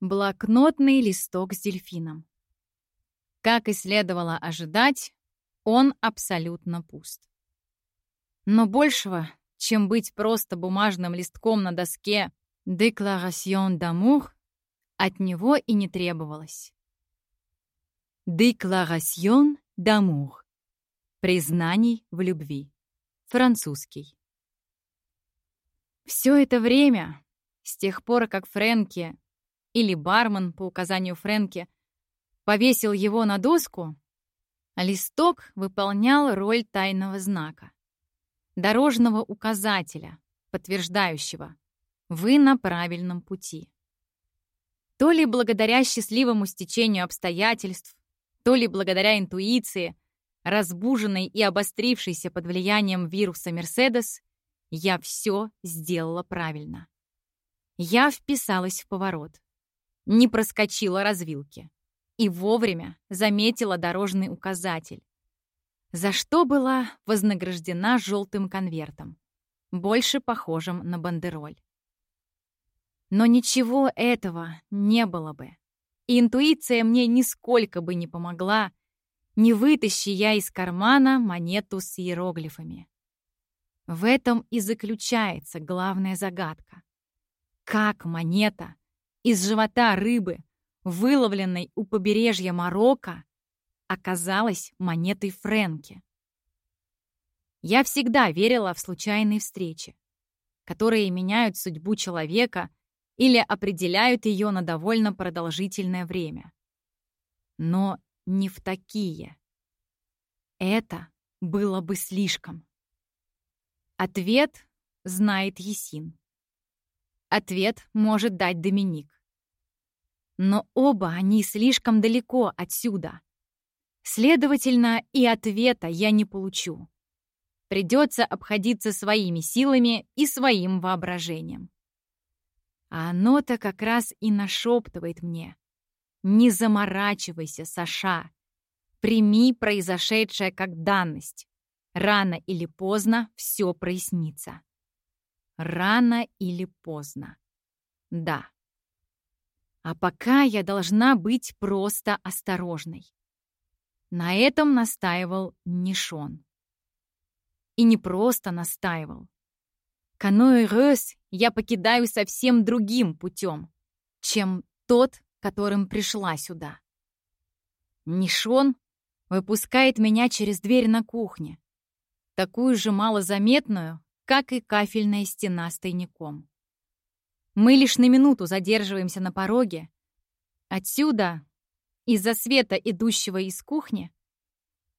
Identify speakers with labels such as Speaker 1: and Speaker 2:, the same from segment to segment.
Speaker 1: Блокнотный листок с дельфином. Как и следовало ожидать, он абсолютно пуст. Но большего, чем быть просто бумажным листком на доске «Déclaration d'amour», от него и не требовалось. «Déclaration d'amour» — признаний в любви. Французский. Все это время, с тех пор, как Фрэнки или бармен по указанию Фрэнки повесил его на доску, листок выполнял роль тайного знака, дорожного указателя, подтверждающего «Вы на правильном пути». То ли благодаря счастливому стечению обстоятельств, то ли благодаря интуиции, разбуженной и обострившейся под влиянием вируса Мерседес, я все сделала правильно. Я вписалась в поворот, не проскочила развилки и вовремя заметила дорожный указатель, за что была вознаграждена желтым конвертом, больше похожим на бандероль. Но ничего этого не было бы. И интуиция мне нисколько бы не помогла, не вытащи я из кармана монету с иероглифами. В этом и заключается главная загадка. Как монета из живота рыбы, выловленной у побережья Марокко, оказалась монетой Фрэнки? Я всегда верила в случайные встречи, которые меняют судьбу человека или определяют ее на довольно продолжительное время. Но не в такие. Это было бы слишком. Ответ знает Есин. Ответ может дать Доминик. Но оба они слишком далеко отсюда. Следовательно, и ответа я не получу. Придется обходиться своими силами и своим воображением. А оно-то как раз и нашептывает мне. Не заморачивайся, Саша. Прими произошедшее как данность. Рано или поздно все прояснится. Рано или поздно. Да. А пока я должна быть просто осторожной. На этом настаивал Нишон. И не просто настаивал. Каноэ Рёс я покидаю совсем другим путем, чем тот, которым пришла сюда. Нишон выпускает меня через дверь на кухне, такую же малозаметную, как и кафельная стена с тайником. Мы лишь на минуту задерживаемся на пороге. Отсюда, из-за света, идущего из кухни,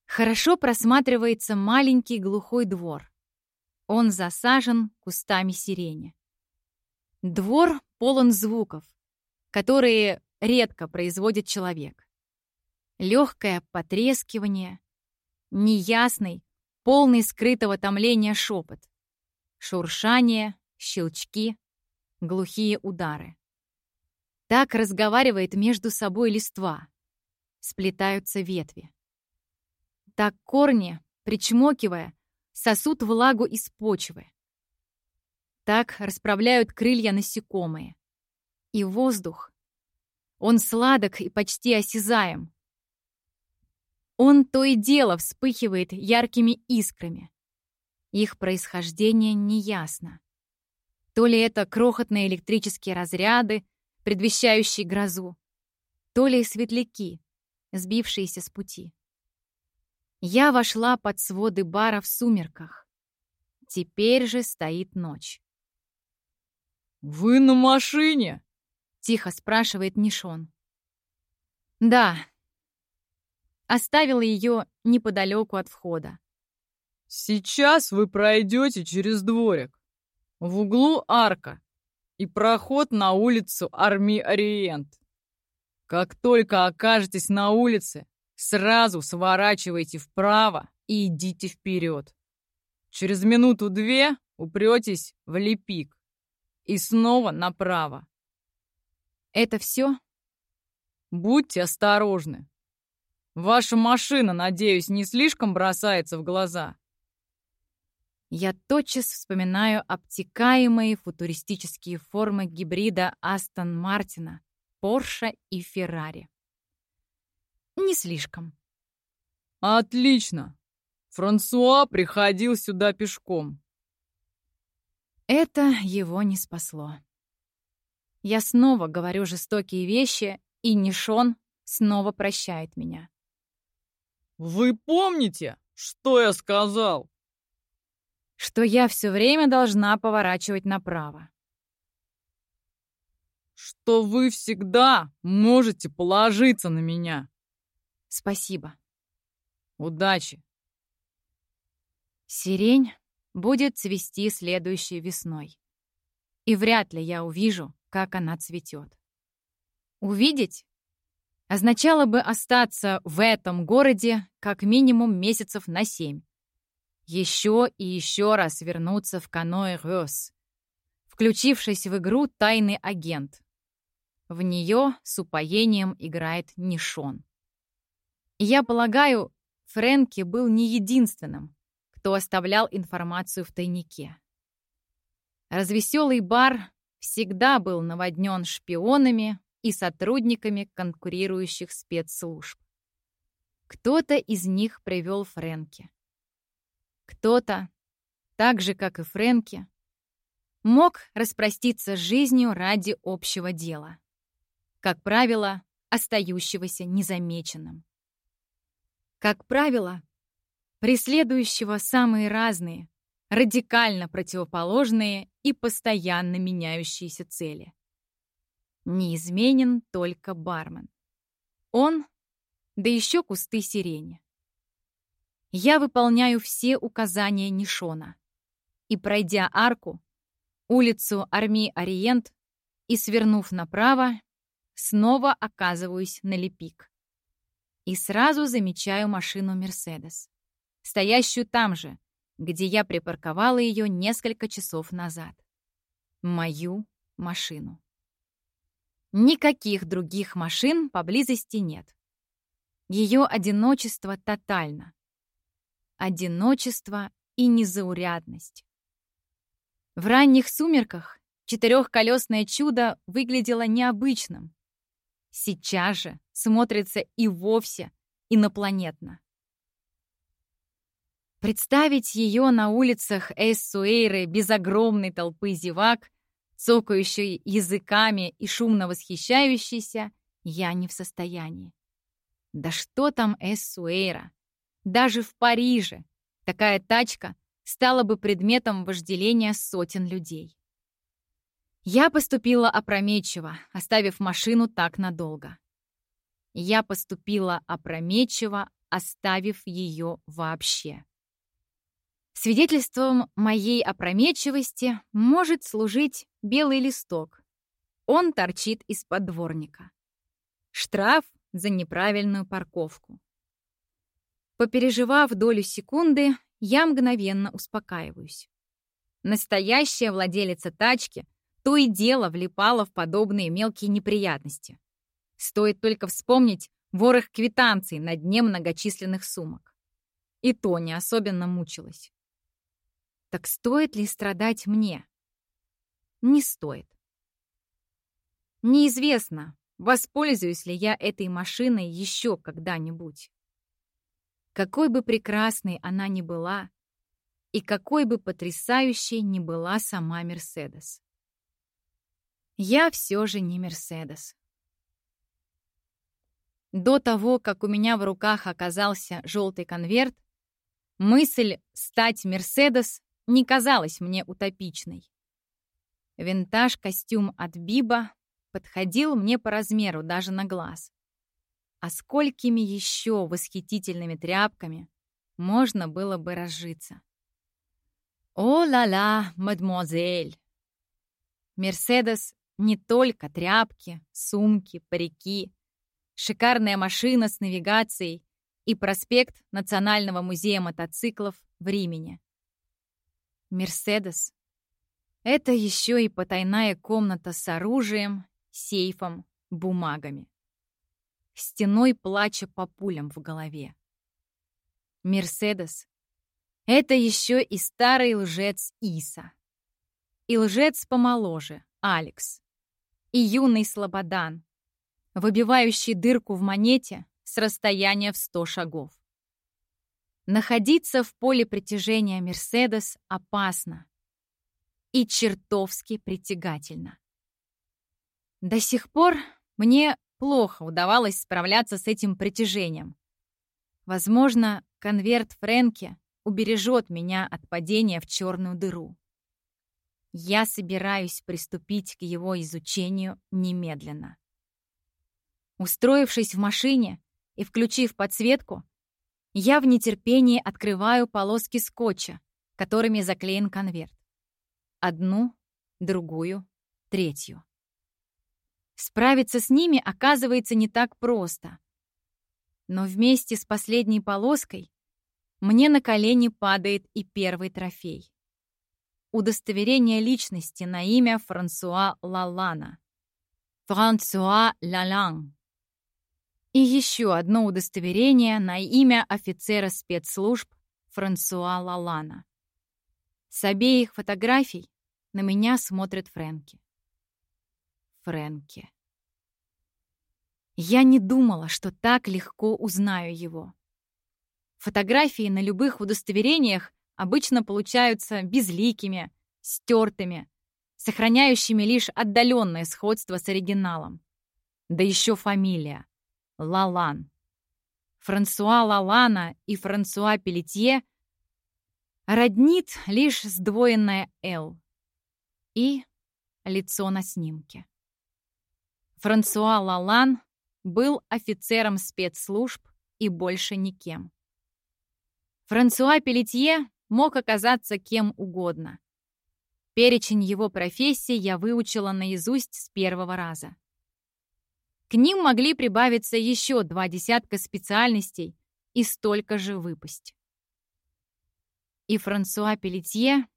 Speaker 1: хорошо просматривается маленький глухой двор. Он засажен кустами сирени. Двор полон звуков, которые редко производит человек. Легкое потрескивание, неясный, полный скрытого томления шепот, шуршание, щелчки, глухие удары. Так разговаривает между собой листва, сплетаются ветви. Так корни, причмокивая, сосут влагу из почвы, так расправляют крылья насекомые. И воздух. Он сладок и почти осязаем. Он то и дело вспыхивает яркими искрами. Их происхождение неясно. То ли это крохотные электрические разряды, предвещающие грозу, то ли светляки, сбившиеся с пути. Я вошла под своды бара в сумерках. Теперь же стоит ночь.
Speaker 2: «Вы на машине?»
Speaker 1: — тихо спрашивает Нишон. «Да». Оставила ее неподалеку от входа.
Speaker 2: «Сейчас вы пройдете через дворик. В углу арка и проход на улицу Арми Ориент. Как только окажетесь на улице, сразу сворачивайте вправо и идите вперед. Через минуту-две упретесь в Лепик и снова направо.
Speaker 1: Это все?
Speaker 2: Будьте осторожны. Ваша машина, надеюсь, не слишком бросается в глаза.
Speaker 1: Я тотчас вспоминаю обтекаемые футуристические формы гибрида Астон Мартина Порше и Феррари. Не слишком.
Speaker 2: Отлично. Франсуа приходил сюда пешком.
Speaker 1: Это его не спасло. Я снова говорю жестокие вещи, и Нишон снова прощает меня.
Speaker 2: «Вы помните, что я сказал?»
Speaker 1: «Что я все время должна поворачивать направо».
Speaker 2: «Что вы всегда можете положиться на меня».
Speaker 1: «Спасибо».
Speaker 2: «Удачи».
Speaker 1: Сирень будет цвести следующей весной. И вряд ли я увижу, как она цветет. Увидеть означало бы остаться в этом городе как минимум месяцев на семь. Еще и еще раз вернуться в каноэ Рёс, включившись в игру «Тайный агент». В нее с упоением играет Нишон. Я полагаю, Фрэнки был не единственным, кто оставлял информацию в тайнике. Развеселый бар всегда был наводнен шпионами, и сотрудниками конкурирующих спецслужб. Кто-то из них привел Фрэнки. Кто-то, так же, как и Фрэнки, мог распроститься с жизнью ради общего дела. Как правило, остающегося незамеченным. Как правило, преследующего самые разные, радикально противоположные и постоянно меняющиеся цели. Неизменен только бармен. Он, да еще кусты сирени. Я выполняю все указания Нишона. И, пройдя арку, улицу Арми Ориент и свернув направо, снова оказываюсь на Лепик. И сразу замечаю машину «Мерседес», стоящую там же, где я припарковала ее несколько часов назад. Мою машину. Никаких других машин поблизости нет. Ее одиночество тотально. Одиночество и незаурядность. В ранних сумерках четырехколесное чудо выглядело необычным. Сейчас же смотрится и вовсе инопланетно. Представить ее на улицах Эссуэйры без огромной толпы зевак цокающий языками и шумно восхищающийся, я не в состоянии. Да что там Эссуэйра? Даже в Париже такая тачка стала бы предметом вожделения сотен людей. Я поступила опрометчиво, оставив машину так надолго. Я поступила опрометчиво, оставив ее вообще. Свидетельством моей опрометчивости может служить белый листок. Он торчит из-под дворника. Штраф за неправильную парковку. Попереживав долю секунды, я мгновенно успокаиваюсь. Настоящая владелица тачки то и дело влипала в подобные мелкие неприятности. Стоит только вспомнить ворох квитанций на дне многочисленных сумок. И то не особенно мучилась. Так стоит ли страдать мне? Не стоит. Неизвестно, воспользуюсь ли я этой машиной еще когда-нибудь. Какой бы прекрасной она ни была, и какой бы потрясающей ни была сама Мерседес. Я все же не Мерседес. До того, как у меня в руках оказался желтый конверт, мысль стать Мерседес не казалась мне утопичной. Винтаж-костюм от Биба подходил мне по размеру даже на глаз. А сколькими еще восхитительными тряпками можно было бы разжиться. О-ла-ла, мадемуазель! Мерседес не только тряпки, сумки, парики, шикарная машина с навигацией и проспект Национального музея мотоциклов в Римене. Мерседес — это еще и потайная комната с оружием, сейфом, бумагами. Стеной плача по пулям в голове. Мерседес — это еще и старый лжец Иса. И лжец помоложе, Алекс. И юный Слободан, выбивающий дырку в монете с расстояния в 100 шагов. Находиться в поле притяжения Мерседес опасно и чертовски притягательно. До сих пор мне плохо удавалось справляться с этим притяжением. Возможно, конверт Фрэнки убережет меня от падения в черную дыру. Я собираюсь приступить к его изучению немедленно. Устроившись в машине и включив подсветку, я в нетерпении открываю полоски скотча, которыми заклеен конверт. Одну, другую, третью. Справиться с ними оказывается не так просто. Но вместе с последней полоской мне на колени падает и первый трофей. Удостоверение личности на имя Франсуа Лалана. Франсуа Лалан. И еще одно удостоверение на имя офицера спецслужб Франсуа Лалана. С обеих фотографий на меня смотрит Фрэнки. Фрэнки. Я не думала, что так легко узнаю его. Фотографии на любых удостоверениях обычно получаются безликими, стертыми, сохраняющими лишь отдаленное сходство с оригиналом. Да еще фамилия — Лалан. Франсуа Лалана и Франсуа Пелетье роднит лишь сдвоенное «Л» и лицо на снимке. Франсуа Лалан был офицером спецслужб и больше никем. Франсуа Пелетье мог оказаться кем угодно. Перечень его профессий я выучила наизусть с первого раза. К ним могли прибавиться еще два десятка специальностей и столько же выпасть. И Франсуа Пелетье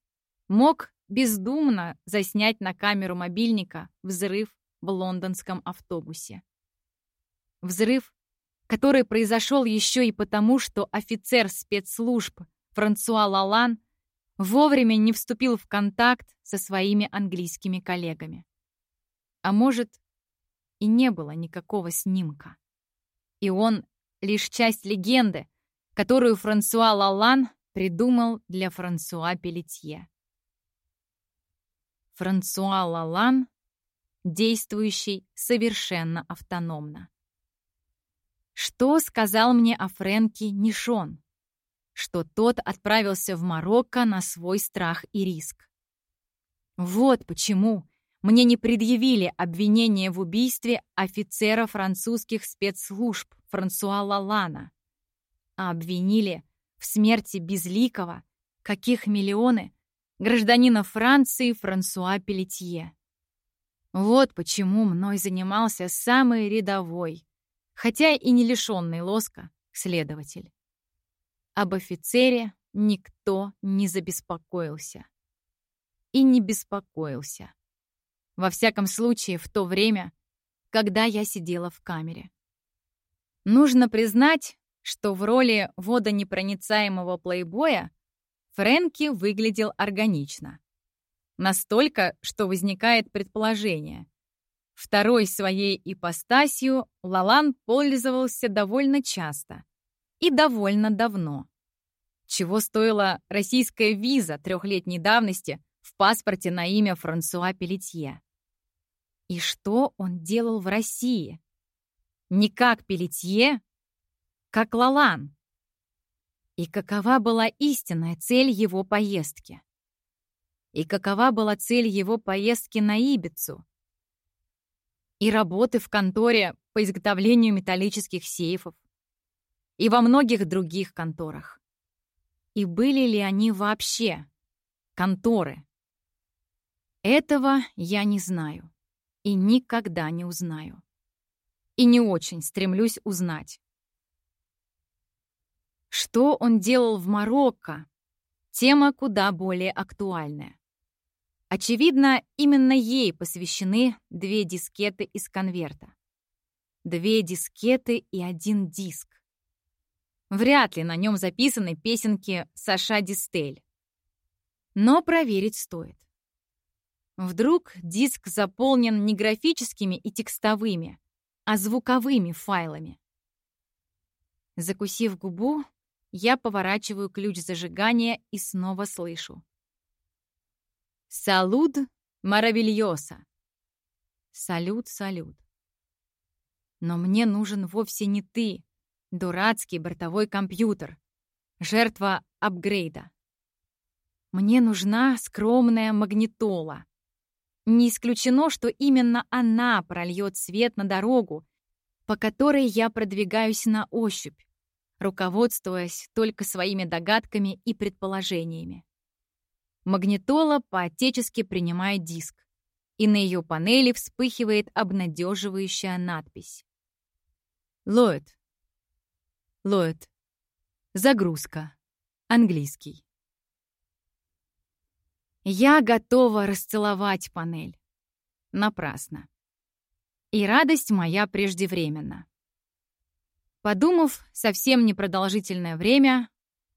Speaker 1: мог бездумно заснять на камеру мобильника взрыв в лондонском автобусе. Взрыв который произошел еще и потому, что офицер спецслужб Франсуа Лалан вовремя не вступил в контакт со своими английскими коллегами. А может, и не было никакого снимка. И он лишь часть легенды, которую Франсуа Лалан придумал для Франсуа Пелетье. Франсуа Лалан, действующий совершенно автономно. Что сказал мне о Фрэнке Нишон? Что тот отправился в Марокко на свой страх и риск. Вот почему мне не предъявили обвинение в убийстве офицера французских спецслужб Франсуа Лалана, а обвинили в смерти безликого, каких миллионы, гражданина Франции Франсуа Пелетье. Вот почему мной занимался самый рядовой, хотя и не лишенный лоска, следователь. Об офицере никто не забеспокоился. И не беспокоился. Во всяком случае, в то время, когда я сидела в камере. Нужно признать, что в роли водонепроницаемого плейбоя Фрэнки выглядел органично. Настолько, что возникает предположение. Второй своей ипостасью Лалан пользовался довольно часто и довольно давно. Чего стоила российская виза трехлетней давности в паспорте на имя Франсуа Пелетье. И что он делал в России? Не как Пелетье, как Лалан. И какова была истинная цель его поездки? И какова была цель его поездки на Ибицу? и работы в конторе по изготовлению металлических сейфов, и во многих других конторах. И были ли они вообще конторы? Этого я не знаю и никогда не узнаю. И не очень стремлюсь узнать. Что он делал в Марокко? Тема куда более актуальная. Очевидно, именно ей посвящены две дискеты из конверта. Две дискеты и один диск. Вряд ли на нем записаны песенки Саша Дистель. Но проверить стоит. Вдруг диск заполнен не графическими и текстовыми, а звуковыми файлами. Закусив губу, я поворачиваю ключ зажигания и снова слышу. «Салуд маравильоса!» «Салют, салют!» Но мне нужен вовсе не ты, дурацкий бортовой компьютер, жертва апгрейда. Мне нужна скромная магнитола. Не исключено, что именно она прольет свет на дорогу, по которой я продвигаюсь на ощупь, руководствуясь только своими догадками и предположениями. Магнитола по-отечески принимает диск, и на ее панели вспыхивает обнадеживающая надпись. Лоид. Лоид. Загрузка. Английский. Я готова расцеловать панель. Напрасно. И радость моя преждевременна. Подумав совсем непродолжительное время,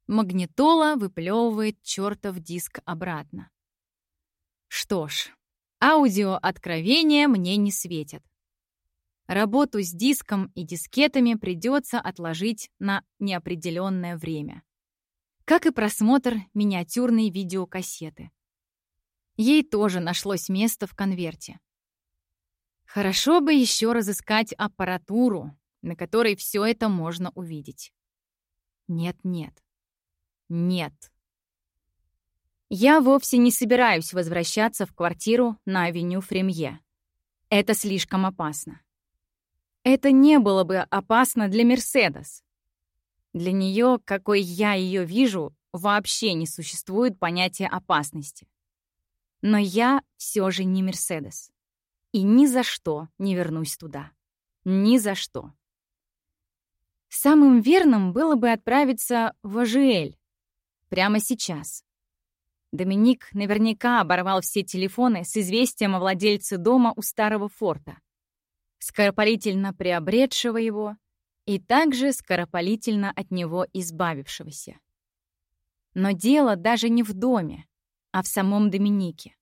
Speaker 1: магнитола выплевывает чертов диск обратно. Что ж, аудиооткровения мне не светят. Работу с диском и дискетами придется отложить на неопределенное время. Как и просмотр миниатюрной видеокассеты. Ей тоже нашлось место в конверте. Хорошо бы еще разыскать аппаратуру, на которой все это можно увидеть. Нет-нет. Нет. Я вовсе не собираюсь возвращаться в квартиру на авеню Фремье. Это слишком опасно. Это не было бы опасно для Мерседес. Для нее, какой я ее вижу, вообще не существует понятия опасности. Но я все же не Мерседес. И ни за что не вернусь туда. Ни за что. Самым верным было бы отправиться в Ажиэль. Прямо сейчас. Доминик наверняка оборвал все телефоны с известием о владельце дома у старого форта скоропалительно приобретшего его и также скоропалительно от него избавившегося. Но дело даже не в доме, а в самом Доминике.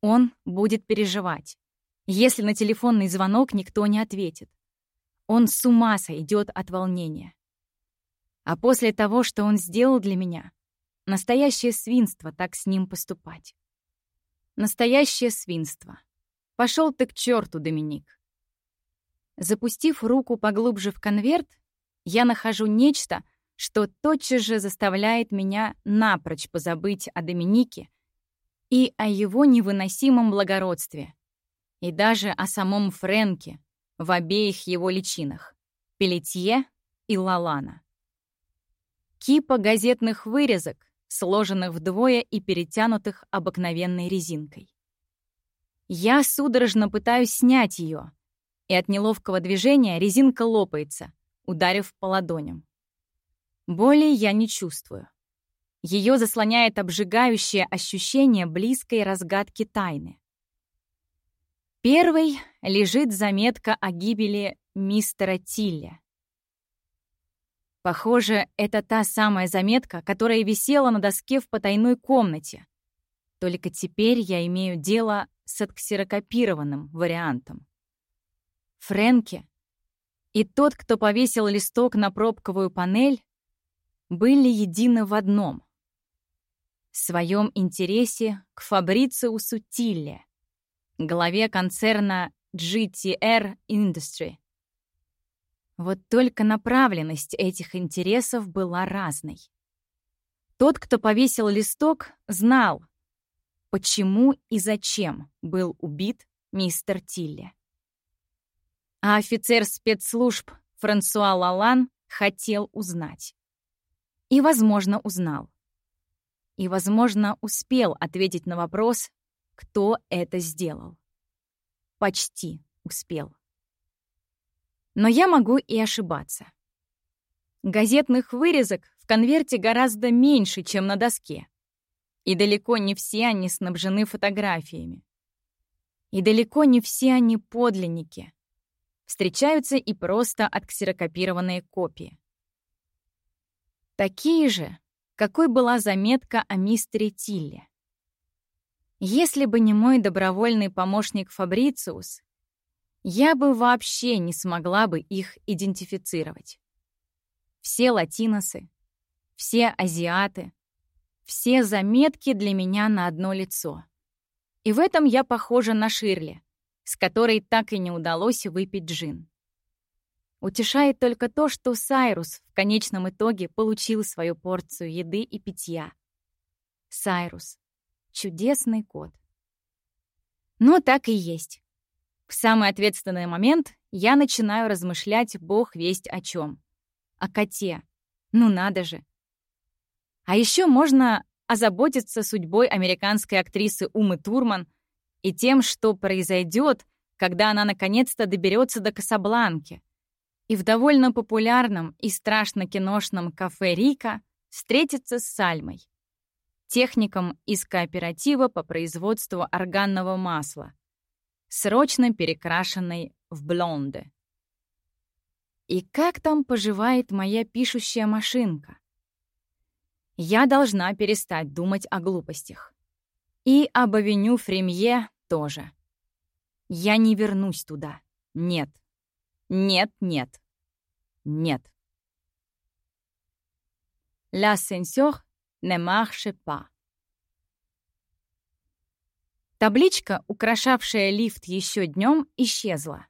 Speaker 1: Он будет переживать, если на телефонный звонок никто не ответит. Он с ума сойдет от волнения. А после того, что он сделал для меня, настоящее свинство так с ним поступать. Настоящее свинство. Пошел ты к черту, Доминик. Запустив руку поглубже в конверт, я нахожу нечто, что тотчас же заставляет меня напрочь позабыть о Доминике и о его невыносимом благородстве, и даже о самом Френке в обеих его личинах — Пелетье и Лалана. Кипа газетных вырезок, сложенных вдвое и перетянутых обыкновенной резинкой. Я судорожно пытаюсь снять ее, и от неловкого движения резинка лопается, ударив по ладоням. Боли я не чувствую. Ее заслоняет обжигающее ощущение близкой разгадки тайны. Первой лежит заметка о гибели мистера Тилля. Похоже, это та самая заметка, которая висела на доске в потайной комнате. Только теперь я имею дело с отксерокопированным вариантом. Фрэнки и тот, кто повесил листок на пробковую панель, были едины в одном — в своем интересе к Фабрициусу Тилле, главе концерна GTR Industry. Вот только направленность этих интересов была разной. Тот, кто повесил листок, знал, почему и зачем был убит мистер Тилле. А офицер спецслужб Франсуа Лалан хотел узнать. И, возможно, узнал. И, возможно, успел ответить на вопрос, кто это сделал. Почти успел. Но я могу и ошибаться. Газетных вырезок в конверте гораздо меньше, чем на доске. И далеко не все они снабжены фотографиями. И далеко не все они подлинники — Встречаются и просто отксерокопированные копии. Такие же, какой была заметка о мистере Тилле. Если бы не мой добровольный помощник Фабрициус, я бы вообще не смогла бы их идентифицировать. Все латиносы, все азиаты, все заметки для меня на одно лицо. И в этом я похожа на Ширли, с которой так и не удалось выпить джин. Утешает только то, что Сайрус в конечном итоге получил свою порцию еды и питья. Сайрус. Чудесный кот. Но так и есть. В самый ответственный момент я начинаю размышлять бог весть о чем. О коте. Ну надо же. А еще можно озаботиться судьбой американской актрисы Умы Турман и тем, что произойдет, когда она наконец-то доберется до Касабланки и в довольно популярном и страшно киношном кафе «Рика» встретится с Сальмой, техником из кооператива по производству органного масла, срочно перекрашенной в блонды. И как там поживает моя пишущая машинка? Я должна перестать думать о глупостях. И об авеню Фремье тоже. Я не вернусь туда. Нет. Нет, нет. Нет. L'ascenseur ne marche pas. Табличка, украшавшая лифт еще днем, исчезла.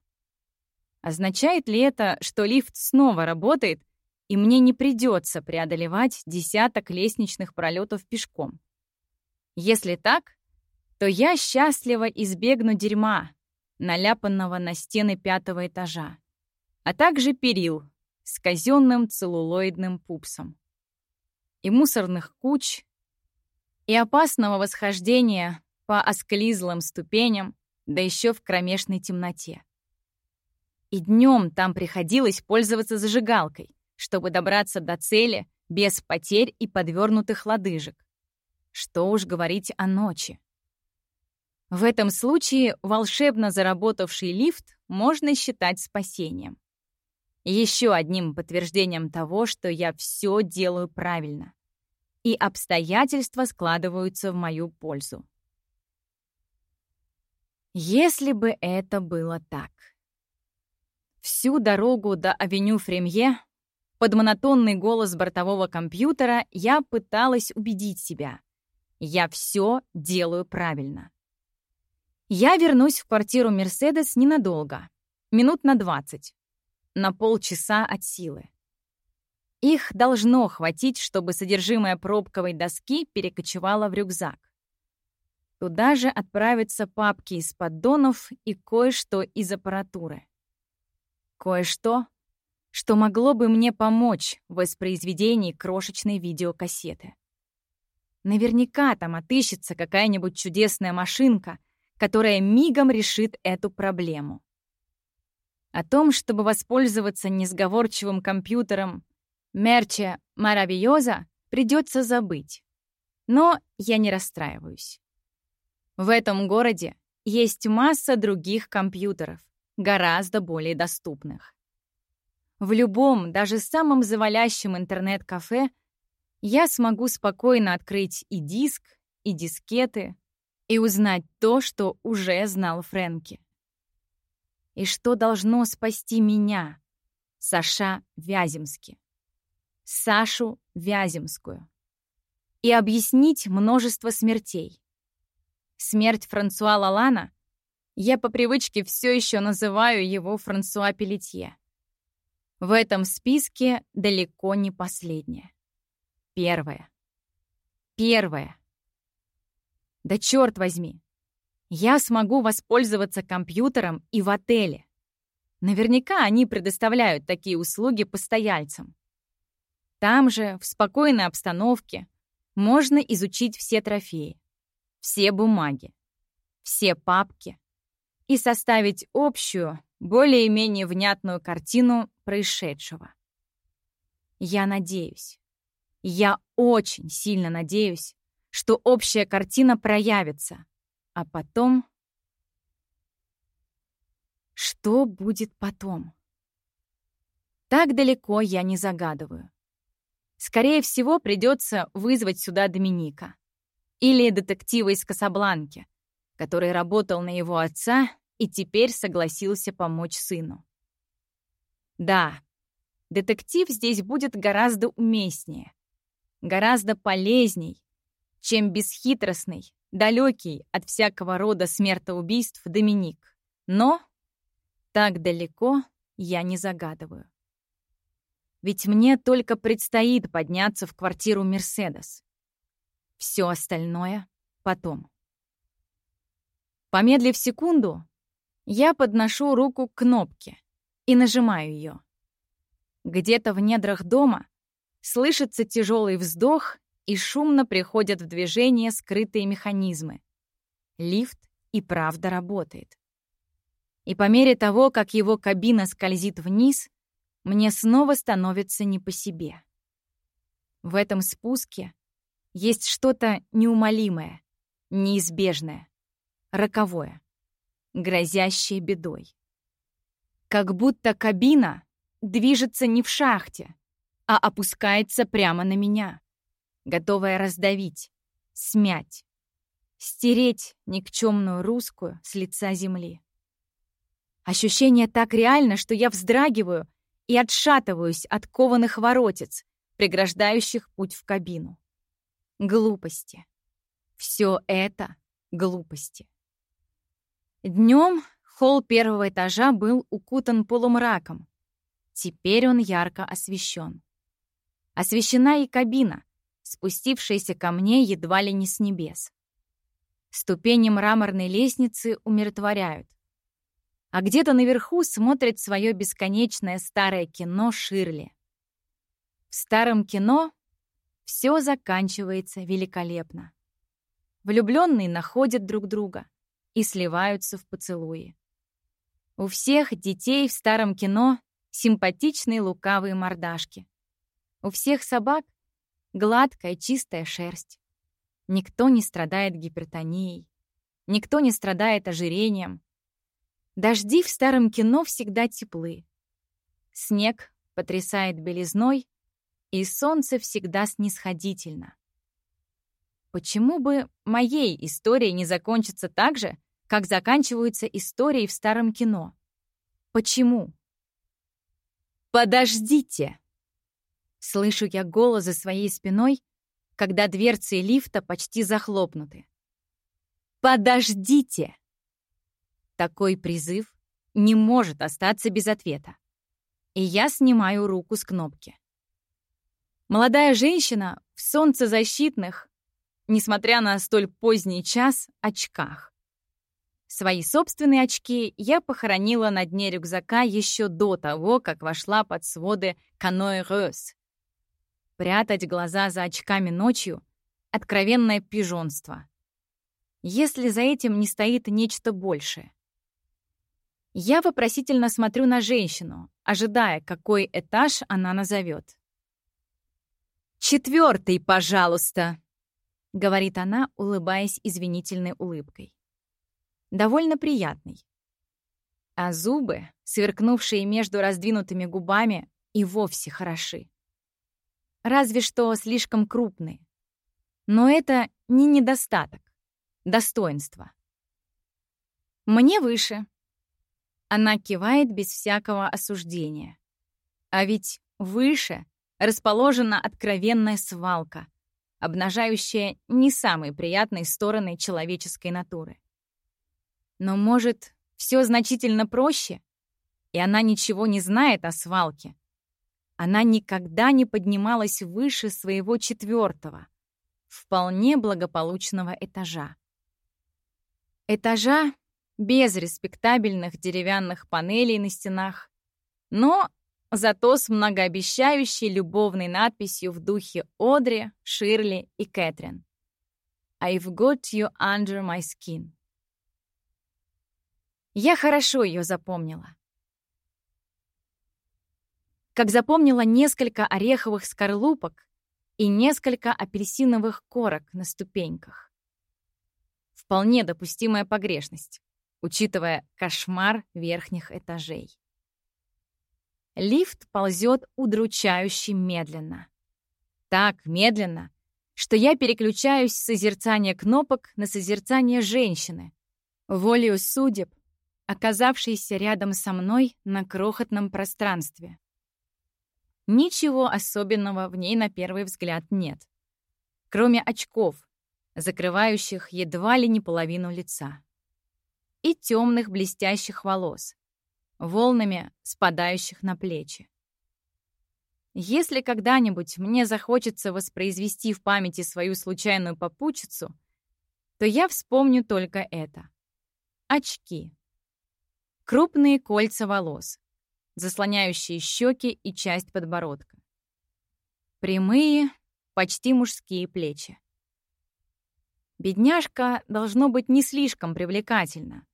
Speaker 1: Означает ли это, что лифт снова работает, и мне не придется преодолевать десяток лестничных пролетов пешком? Если так, то я счастливо избегну дерьма, наляпанного на стены пятого этажа а также перил с казенным целлулоидным пупсом. И мусорных куч, и опасного восхождения по осклизлым ступеням, да еще в кромешной темноте. И днем там приходилось пользоваться зажигалкой, чтобы добраться до цели без потерь и подвернутых лодыжек. Что уж говорить о ночи. В этом случае волшебно заработавший лифт можно считать спасением. Еще одним подтверждением того, что я все делаю правильно. И обстоятельства складываются в мою пользу. Если бы это было так. Всю дорогу до авеню Фремье под монотонный голос бортового компьютера я пыталась убедить себя. Я все делаю правильно. Я вернусь в квартиру Мерседес ненадолго, минут на двадцать на полчаса от силы. Их должно хватить, чтобы содержимое пробковой доски перекочевало в рюкзак. Туда же отправятся папки из поддонов и кое-что из аппаратуры. Кое-что, что могло бы мне помочь в воспроизведении крошечной видеокассеты. Наверняка там отыщется какая-нибудь чудесная машинка, которая мигом решит эту проблему. О том, чтобы воспользоваться несговорчивым компьютером Мерче Маравиоза, придется забыть. Но я не расстраиваюсь. В этом городе есть масса других компьютеров, гораздо более доступных. В любом, даже самом завалящем интернет-кафе я смогу спокойно открыть и диск, и дискеты, и узнать то, что уже знал Фрэнки и что должно спасти меня, Саша Вяземски, Сашу Вяземскую, и объяснить множество смертей. Смерть Франсуа Лалана я по привычке все еще называю его Франсуа Пелетье. В этом списке далеко не последняя. Первая. Первая. Да черт возьми, я смогу воспользоваться компьютером и в отеле. Наверняка они предоставляют такие услуги постояльцам. Там же, в спокойной обстановке, можно изучить все трофеи, все бумаги, все папки и составить общую, более-менее внятную картину происшедшего. Я надеюсь, я очень сильно надеюсь, что общая картина проявится, а потом... Что будет потом? Так далеко я не загадываю. Скорее всего, придется вызвать сюда Доминика. Или детектива из Касабланки, который работал на его отца и теперь согласился помочь сыну. Да, детектив здесь будет гораздо уместнее, гораздо полезней, чем бесхитростный, далекий от всякого рода смертоубийств Доминик. Но так далеко я не загадываю. Ведь мне только предстоит подняться в квартиру Мерседес. Все остальное потом. Помедлив секунду, я подношу руку к кнопке и нажимаю ее. Где-то в недрах дома слышится тяжелый вздох и шумно приходят в движение скрытые механизмы. Лифт и правда работает. И по мере того, как его кабина скользит вниз, мне снова становится не по себе. В этом спуске есть что-то неумолимое, неизбежное, роковое, грозящее бедой. Как будто кабина движется не в шахте, а опускается прямо на меня готовая раздавить, смять, стереть никчемную русскую с лица земли. Ощущение так реально, что я вздрагиваю и отшатываюсь от кованых воротец, преграждающих путь в кабину. Глупости. Все это глупости. Днем холл первого этажа был укутан полумраком. Теперь он ярко освещен. Освещена и кабина, спустившаяся ко мне едва ли не с небес. Ступени мраморной лестницы умиротворяют. А где-то наверху смотрит свое бесконечное старое кино Ширли. В старом кино все заканчивается великолепно. Влюбленные находят друг друга и сливаются в поцелуи. У всех детей в старом кино симпатичные лукавые мордашки. У всех собак Гладкая, чистая шерсть. Никто не страдает гипертонией. Никто не страдает ожирением. Дожди в старом кино всегда теплы. Снег потрясает белизной, и солнце всегда снисходительно. Почему бы моей истории не закончиться так же, как заканчиваются истории в старом кино? Почему? «Подождите!» Слышу я голос за своей спиной, когда дверцы лифта почти захлопнуты. «Подождите!» Такой призыв не может остаться без ответа. И я снимаю руку с кнопки. Молодая женщина в солнцезащитных, несмотря на столь поздний час, очках. Свои собственные очки я похоронила на дне рюкзака еще до того, как вошла под своды каноэ Рёс, Прятать глаза за очками ночью — откровенное пижонство. Если за этим не стоит нечто большее. Я вопросительно смотрю на женщину, ожидая, какой этаж она назовет. «Четвертый, пожалуйста!» — говорит она, улыбаясь извинительной улыбкой. Довольно приятный. А зубы, сверкнувшие между раздвинутыми губами, и вовсе хороши разве что слишком крупные. Но это не недостаток, достоинство. Мне выше. Она кивает без всякого осуждения. А ведь выше расположена откровенная свалка, обнажающая не самые приятные стороны человеческой натуры. Но, может, все значительно проще, и она ничего не знает о свалке, она никогда не поднималась выше своего четвертого, вполне благополучного этажа. Этажа без респектабельных деревянных панелей на стенах, но зато с многообещающей любовной надписью в духе Одри, Ширли и Кэтрин. «I've got you under my skin». Я хорошо ее запомнила как запомнила несколько ореховых скорлупок и несколько апельсиновых корок на ступеньках. Вполне допустимая погрешность, учитывая кошмар верхних этажей. Лифт ползет удручающе медленно. Так медленно, что я переключаюсь с созерцания кнопок на созерцание женщины, волею судеб, оказавшейся рядом со мной на крохотном пространстве. Ничего особенного в ней на первый взгляд нет. Кроме очков, закрывающих едва ли не половину лица. И темных блестящих волос, волнами спадающих на плечи. Если когда-нибудь мне захочется воспроизвести в памяти свою случайную попутчицу, то я вспомню только это. Очки. Крупные кольца волос, заслоняющие щеки и часть подбородка. Прямые, почти мужские плечи. Бедняжка должно быть не слишком привлекательна,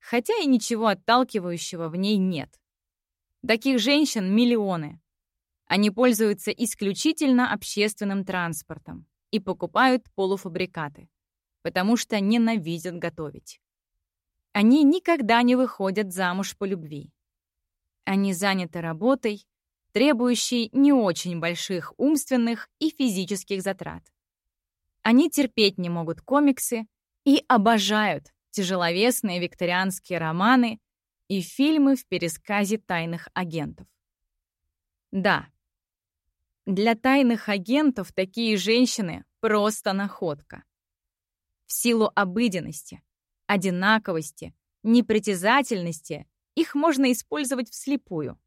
Speaker 1: хотя и ничего отталкивающего в ней нет. Таких женщин миллионы. Они пользуются исключительно общественным транспортом и покупают полуфабрикаты, потому что ненавидят готовить. Они никогда не выходят замуж по любви. Они заняты работой, требующей не очень больших умственных и физических затрат. Они терпеть не могут комиксы и обожают тяжеловесные викторианские романы и фильмы в пересказе тайных агентов. Да, для тайных агентов такие женщины просто находка. В силу обыденности, одинаковости, непритязательности их можно использовать вслепую.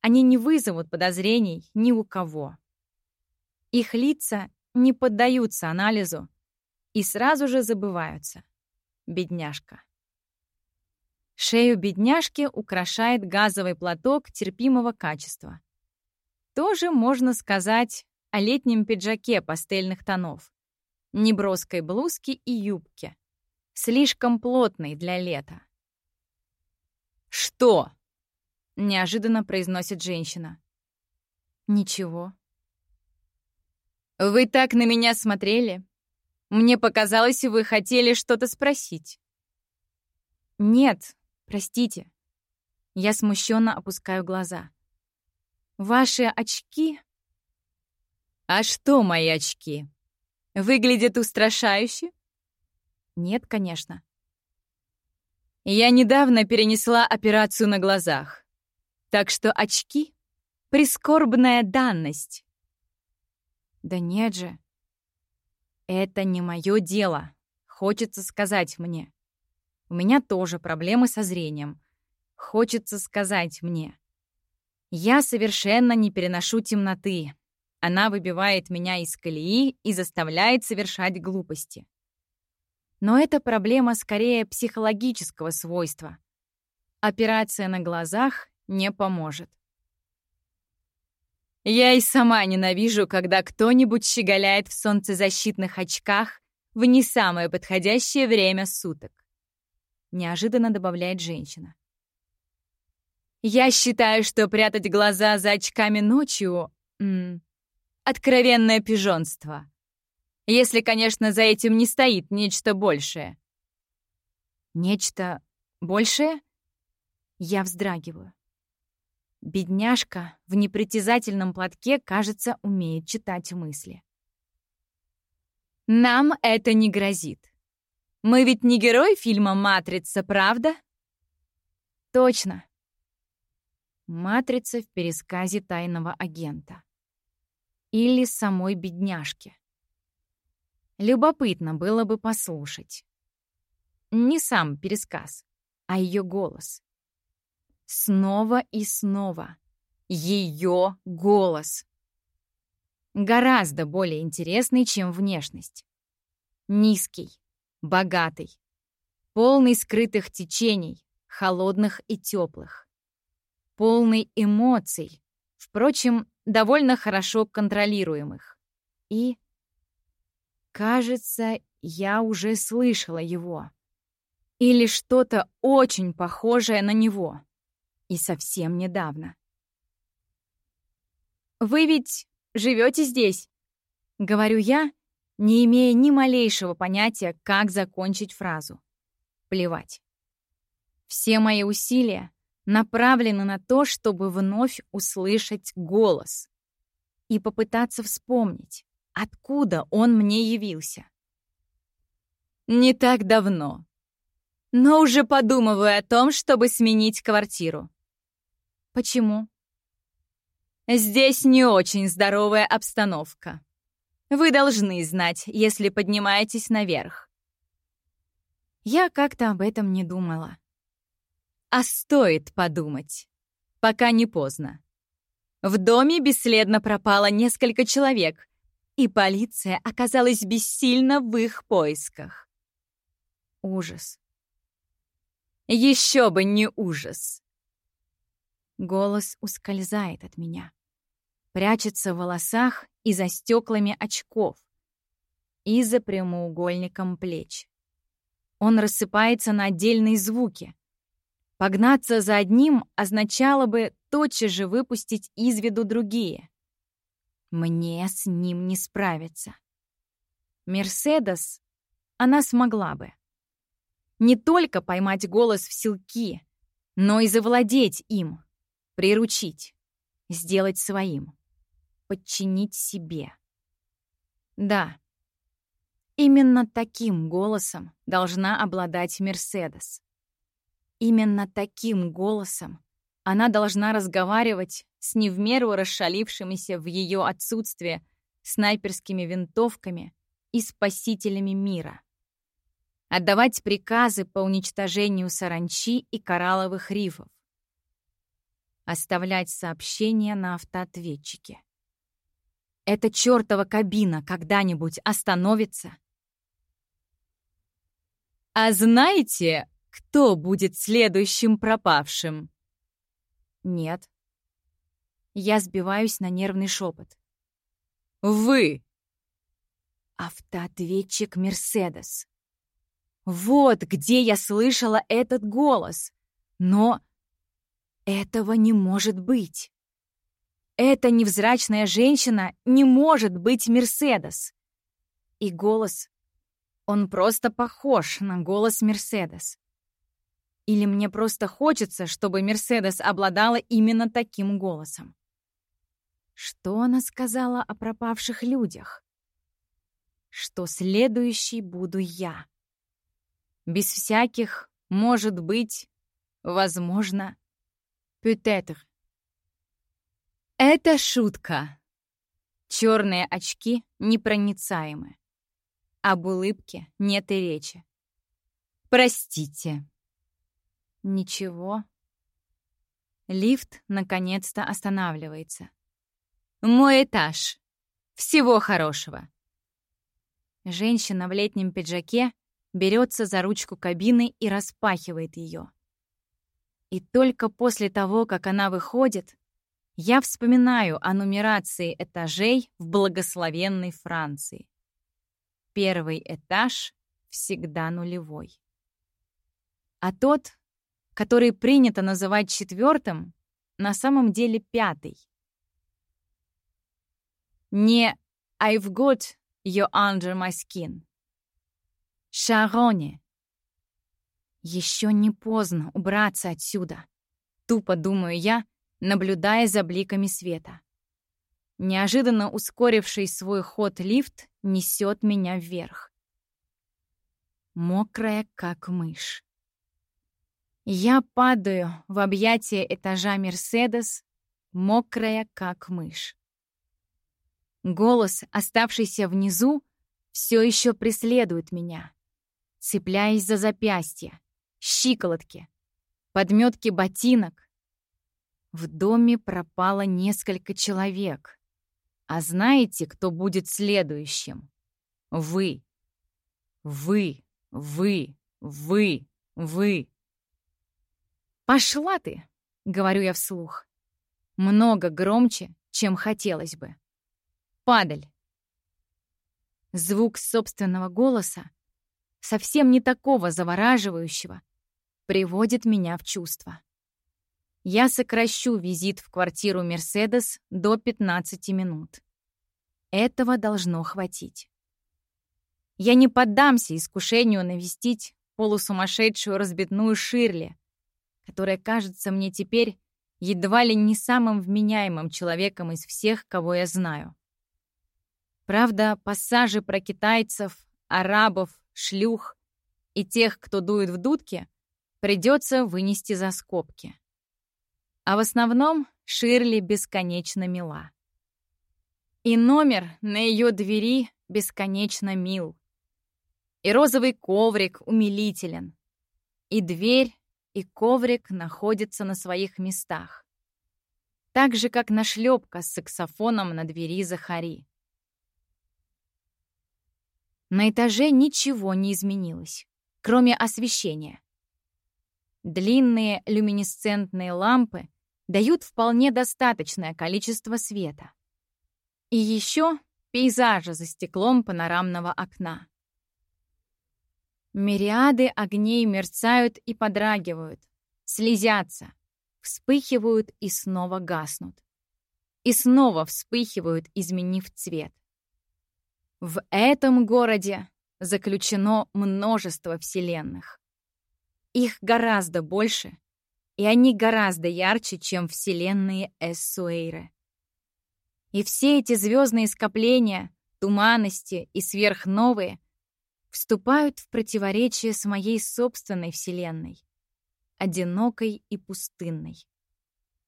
Speaker 1: Они не вызовут подозрений ни у кого. Их лица не поддаются анализу и сразу же забываются. Бедняжка. Шею бедняжки украшает газовый платок терпимого качества. Тоже можно сказать о летнем пиджаке пастельных тонов, неброской блузке и юбке, слишком плотной для лета. «Что?» — неожиданно произносит женщина. «Ничего», «Вы так на меня смотрели? Мне показалось, вы хотели что-то спросить». «Нет, простите». Я смущенно опускаю глаза. «Ваши очки...» «А что мои очки? Выглядят устрашающе?» «Нет, конечно». «Я недавно перенесла операцию на глазах, так что очки — прискорбная данность». Да нет же. Это не мое дело, хочется сказать мне. У меня тоже проблемы со зрением. Хочется сказать мне. Я совершенно не переношу темноты. Она выбивает меня из колеи и заставляет совершать глупости. Но это проблема скорее психологического свойства. Операция на глазах не поможет. Я и сама ненавижу, когда кто-нибудь щеголяет в солнцезащитных очках в не самое подходящее время суток. Неожиданно добавляет женщина. Я считаю, что прятать глаза за очками ночью — откровенное пижонство. Если, конечно, за этим не стоит нечто большее. Нечто большее? Я вздрагиваю. Бедняжка в непритязательном платке, кажется, умеет читать мысли. Нам это не грозит. Мы ведь не герой фильма «Матрица», правда? Точно. Матрица в пересказе тайного агента. Или самой бедняжки. Любопытно было бы послушать. Не сам пересказ, а ее голос. Снова и снова. Ее голос. Гораздо более интересный, чем внешность. Низкий, богатый, полный скрытых течений, холодных и теплых. Полный эмоций, впрочем, довольно хорошо контролируемых. И, кажется, я уже слышала его. Или что-то очень похожее на него. И совсем недавно. «Вы ведь живете здесь?» — говорю я, не имея ни малейшего понятия, как закончить фразу. Плевать. Все мои усилия направлены на то, чтобы вновь услышать голос и попытаться вспомнить, откуда он мне явился. «Не так давно.
Speaker 3: но уже подумываю о том, чтобы сменить квартиру.
Speaker 1: Почему?
Speaker 3: Здесь не очень здоровая обстановка. Вы должны знать, если поднимаетесь наверх.
Speaker 1: Я как-то об этом не думала.
Speaker 3: А стоит подумать, пока не поздно. В доме бесследно пропало несколько человек, и полиция оказалась бессильна в их поисках.
Speaker 1: Ужас.
Speaker 3: Еще бы не ужас.
Speaker 1: Голос ускользает от меня. Прячется в волосах и за стеклами очков, и за прямоугольником плеч. Он рассыпается на отдельные звуки. Погнаться за одним означало бы тотчас же выпустить из виду другие. Мне с ним не справиться. Мерседес, она смогла бы. Не только поймать голос в силки, но и завладеть им, приручить, сделать своим, подчинить себе. Да, именно таким голосом должна обладать Мерседес. Именно таким голосом она должна разговаривать с не в меру расшалившимися в ее отсутствие снайперскими винтовками и спасителями мира. Отдавать приказы по уничтожению саранчи и коралловых рифов. Оставлять сообщения на автоответчике. Эта чертова кабина когда-нибудь остановится?
Speaker 3: А знаете, кто будет следующим пропавшим?
Speaker 1: Нет. Я сбиваюсь на нервный шепот.
Speaker 3: Вы!
Speaker 1: Автоответчик «Мерседес». Вот где я слышала этот голос. Но этого не может быть. Эта невзрачная женщина не может быть Мерседес. И голос, он просто похож на голос Мерседес. Или мне просто хочется, чтобы Мерседес обладала именно таким голосом? Что она сказала о пропавших людях? Что следующий буду я. Без всяких «может быть», «возможно», «peut-être».
Speaker 3: Это шутка.
Speaker 1: Черные очки непроницаемы. Об улыбке нет и речи.
Speaker 3: Простите.
Speaker 1: Ничего. Лифт наконец-то останавливается.
Speaker 3: Мой этаж. Всего хорошего.
Speaker 1: Женщина в летнем пиджаке берется за ручку кабины и распахивает ее. И только после того, как она выходит, я вспоминаю о нумерации этажей в благословенной Франции. Первый этаж всегда нулевой. А тот, который принято называть четвертым, на самом деле пятый. Не «I've got you under my skin». Шароне. Еще не поздно убраться отсюда. Тупо думаю я, наблюдая за бликами света. Неожиданно ускоривший свой ход лифт несет меня вверх. Мокрая, как мышь. Я падаю в объятия этажа Мерседес, мокрая, как мышь. Голос, оставшийся внизу, все еще преследует меня, цепляясь за запястья, щиколотки, подметки ботинок. В доме пропало несколько человек. А знаете, кто будет следующим? Вы. Вы, вы, вы, вы. «Пошла ты!» — говорю я вслух. Много громче, чем хотелось бы. «Падаль!» Звук собственного голоса, совсем не такого завораживающего, приводит меня в чувство. Я сокращу визит в квартиру Мерседес до 15 минут. Этого должно хватить. Я не поддамся искушению навестить полусумасшедшую разбитную Ширли, которая кажется мне теперь едва ли не самым вменяемым человеком из всех, кого я знаю. Правда, пассажи про китайцев, арабов, шлюх и тех, кто дует в дудки, придется вынести за скобки. А в основном Ширли бесконечно мила. И номер на ее двери бесконечно мил. И розовый коврик умилителен. И дверь, и коврик находятся на своих местах. Так же, как нашлепка с саксофоном на двери Захари. На этаже ничего не изменилось, кроме освещения. Длинные люминесцентные лампы дают вполне достаточное количество света. И еще пейзажа за стеклом панорамного окна. Мириады огней мерцают и подрагивают, слезятся, вспыхивают и снова гаснут. И снова вспыхивают, изменив цвет. В этом городе заключено множество вселенных. Их гораздо больше, и они гораздо ярче, чем вселенные Эссуэйры. И все эти звездные скопления, туманности и сверхновые вступают в противоречие с моей собственной вселенной, одинокой и пустынной,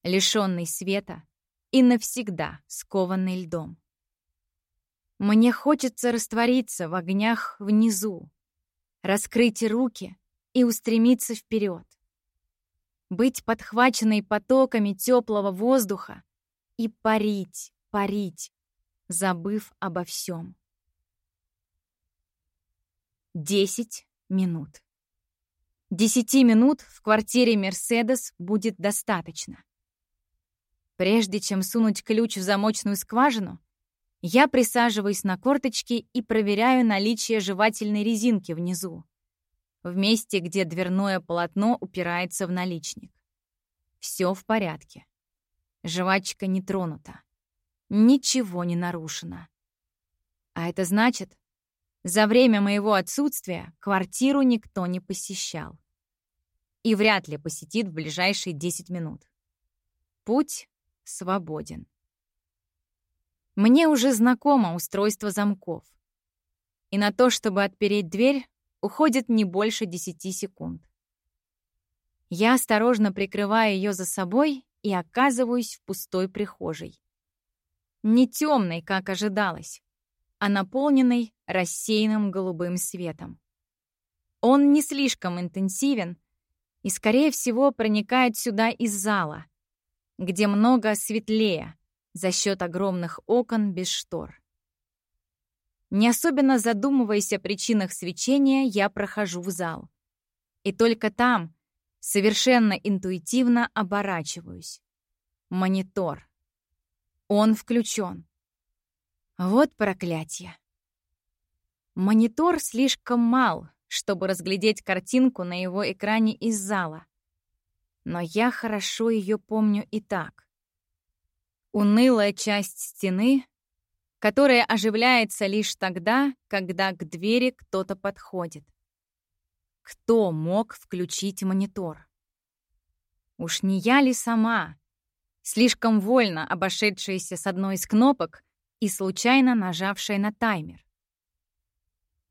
Speaker 1: лишенной света и навсегда скованной льдом. Мне хочется раствориться в огнях внизу, раскрыть руки и устремиться вперед, быть подхваченной потоками теплого воздуха и парить, парить, забыв обо всем. Десять минут. Десяти минут в квартире «Мерседес» будет достаточно. Прежде чем сунуть ключ в замочную скважину, я присаживаюсь на корточки и проверяю наличие жевательной резинки внизу, в месте, где дверное полотно упирается в наличник. Все в порядке. Жвачка не тронута. Ничего не нарушено. А это значит, за время моего отсутствия квартиру никто не посещал. И вряд ли посетит в ближайшие 10 минут. Путь свободен. Мне уже знакомо устройство замков. И на то, чтобы отпереть дверь, уходит не больше 10 секунд. Я осторожно прикрываю ее за собой и оказываюсь в пустой прихожей. Не темной, как ожидалось, а наполненной рассеянным голубым светом. Он не слишком интенсивен и, скорее всего, проникает сюда из зала, где много светлее за счет огромных окон без штор. Не особенно задумываясь о причинах свечения, я прохожу в зал. И только там, совершенно интуитивно оборачиваюсь. Монитор. Он включен. Вот проклятие. Монитор слишком мал, чтобы разглядеть картинку на его экране из зала. Но я хорошо ее помню и так. Унылая часть стены, которая оживляется лишь тогда, когда к двери кто-то подходит. Кто мог включить монитор? Уж не я ли сама, слишком вольно обошедшаяся с одной из кнопок и случайно нажавшая на таймер.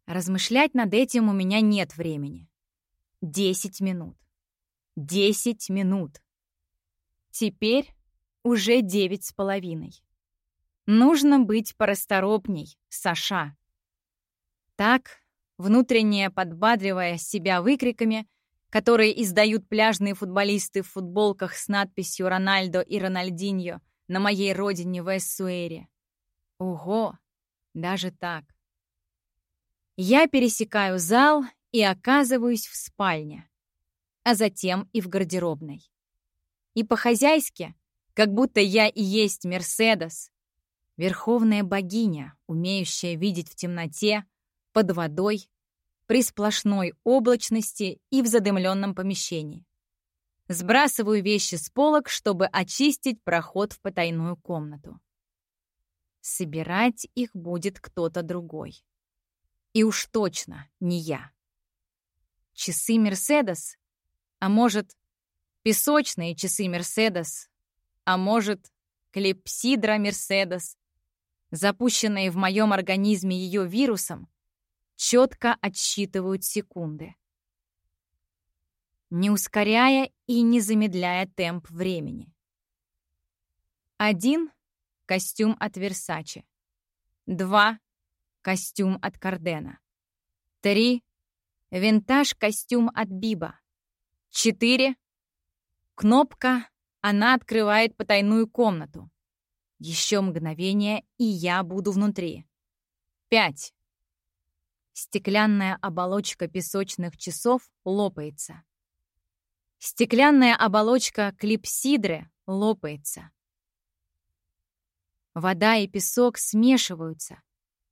Speaker 1: Размышлять над этим у меня нет времени. Десять минут. Десять минут. Теперь уже девять с половиной. Нужно быть порасторопней, Саша. Так, внутренне подбадривая себя выкриками, которые издают пляжные футболисты в футболках с надписью «Рональдо» и «Рональдиньо» на моей родине в Эссуэре. Ого, даже так. Я пересекаю зал и оказываюсь в спальне, а затем и в гардеробной. И по-хозяйски, как будто я и есть Мерседес, верховная богиня, умеющая видеть в темноте, под водой при сплошной облачности и в задымленном помещении. Сбрасываю вещи с полок, чтобы очистить проход в потайную комнату. Собирать их будет кто-то другой. И уж точно не я. Часы Мерседес? А может, песочные часы Мерседес? А может, клепсидра Мерседес? Запущенные в моем организме ее вирусом, четко отсчитывают секунды. не ускоряя и не замедляя темп времени. Один — костюм от Версаче. Два — костюм от Кардена. Три — винтаж-костюм от Биба. Четыре — кнопка, она открывает потайную комнату. Еще мгновение, и я буду внутри. Пять. Стеклянная оболочка песочных часов лопается. Стеклянная оболочка клипсидры лопается. Вода и песок смешиваются,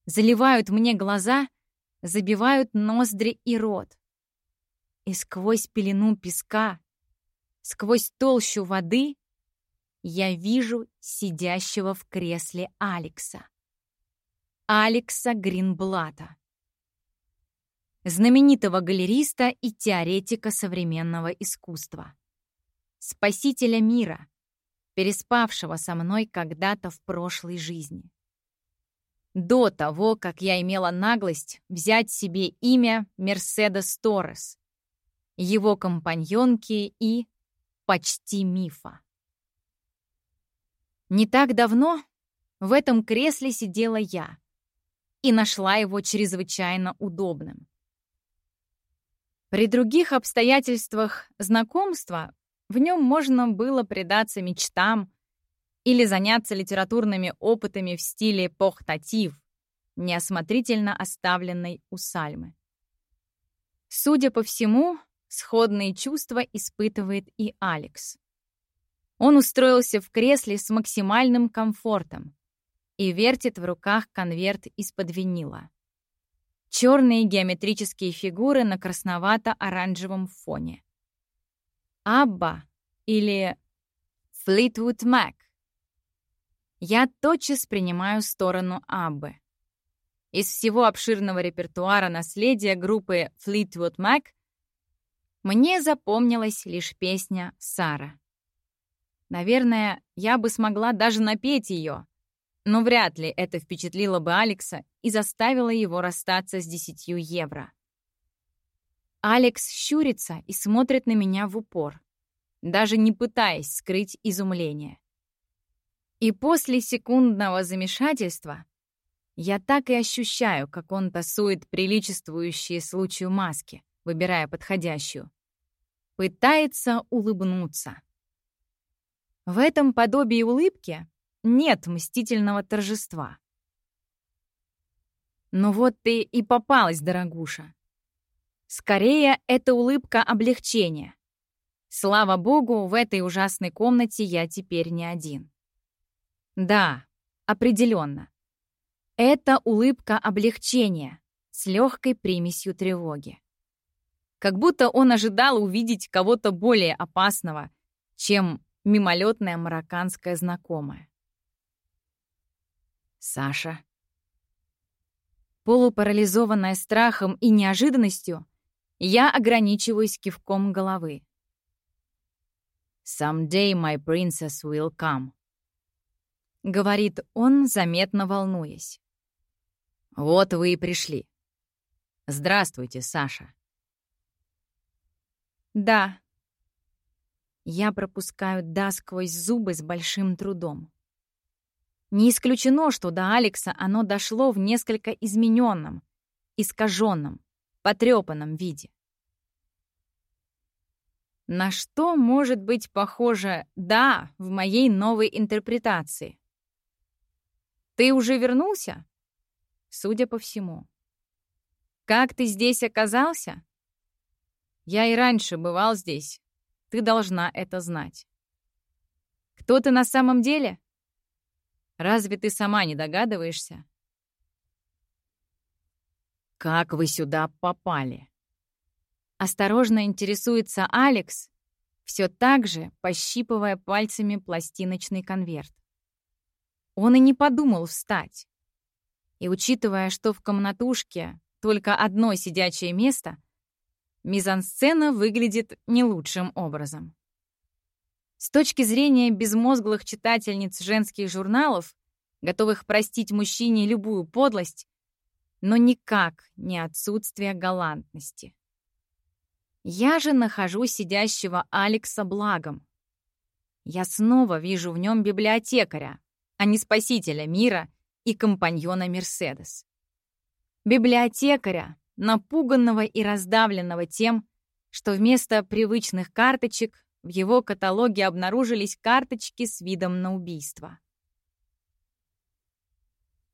Speaker 1: заливают мне глаза, забивают ноздри и рот. И сквозь пелену песка, сквозь толщу воды я вижу сидящего в кресле Алекса. Алекса Гринблата знаменитого галериста и теоретика современного искусства. Спасителя мира, переспавшего со мной когда-то в прошлой жизни. До того, как я имела наглость взять себе имя Мерседес Торрес, его компаньонки и почти мифа. Не так давно в этом кресле сидела я и нашла его чрезвычайно удобным. При других обстоятельствах знакомства в нем можно было предаться мечтам или заняться литературными опытами в стиле похтатив, неосмотрительно оставленной у Сальмы. Судя по всему, сходные чувства испытывает и Алекс. Он устроился в кресле с максимальным комфортом и вертит в руках конверт из-под винила черные геометрические фигуры на красновато-оранжевом фоне. Абба или Флитвуд Мак. Я тотчас принимаю сторону Аббы. Из всего обширного репертуара наследия группы Fleetwood Mac мне запомнилась лишь песня «Сара». Наверное, я бы смогла даже напеть ее, но вряд ли это впечатлило бы Алекса и заставило его расстаться с десятью евро. Алекс щурится и смотрит на меня в упор, даже не пытаясь скрыть изумление. И после секундного замешательства я так и ощущаю, как он тасует приличествующие случаю маски, выбирая подходящую. Пытается улыбнуться. В этом подобии улыбки нет мстительного торжества. Ну вот ты и попалась, дорогуша. Скорее, это улыбка облегчения. Слава богу, в этой ужасной комнате я теперь не один. Да, определенно. Это улыбка облегчения с легкой примесью тревоги. Как будто он ожидал увидеть кого-то более опасного, чем мимолетная марокканская знакомая. Саша. Полупарализованная страхом и неожиданностью, я ограничиваюсь кивком головы. «Someday my princess will come», — говорит он, заметно волнуясь. «Вот вы и пришли. Здравствуйте, Саша». «Да». Я пропускаю «да» сквозь зубы с большим трудом. Не исключено, что до Алекса оно дошло в несколько измененном, искаженном, потрепанном виде. На что может быть похоже «да» в моей новой интерпретации? Ты уже вернулся? Судя по всему. Как ты здесь оказался? Я и раньше бывал здесь. Ты должна это знать. Кто ты на самом деле? Разве ты сама не догадываешься? Как вы сюда попали? Осторожно интересуется Алекс, все так же пощипывая пальцами пластиночный конверт. Он и не подумал встать. И учитывая, что в комнатушке только одно сидячее место, мизансцена выглядит не лучшим образом. С точки зрения безмозглых читательниц женских журналов, готовых простить мужчине любую подлость, но никак не отсутствие галантности. Я же нахожу сидящего Алекса благом. Я снова вижу в нем библиотекаря, а не спасителя мира и компаньона Мерседес. Библиотекаря, напуганного и раздавленного тем, что вместо привычных карточек в его каталоге обнаружились карточки с видом на убийство.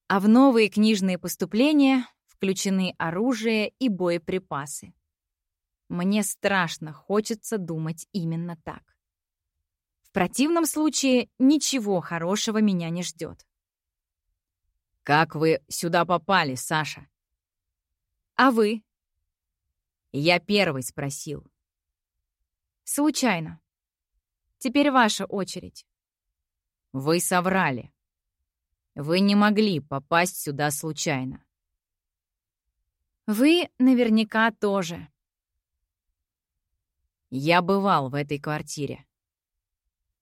Speaker 1: А в новые книжные поступления включены оружие и боеприпасы. Мне страшно хочется думать именно так. В противном случае ничего хорошего меня не ждет.
Speaker 2: «Как вы сюда попали, Саша?»
Speaker 1: «А вы?»
Speaker 2: Я первый спросил.
Speaker 1: «Случайно. Теперь ваша очередь».
Speaker 2: «Вы соврали. Вы не могли попасть сюда случайно».
Speaker 1: «Вы наверняка тоже».
Speaker 2: «Я бывал в этой квартире».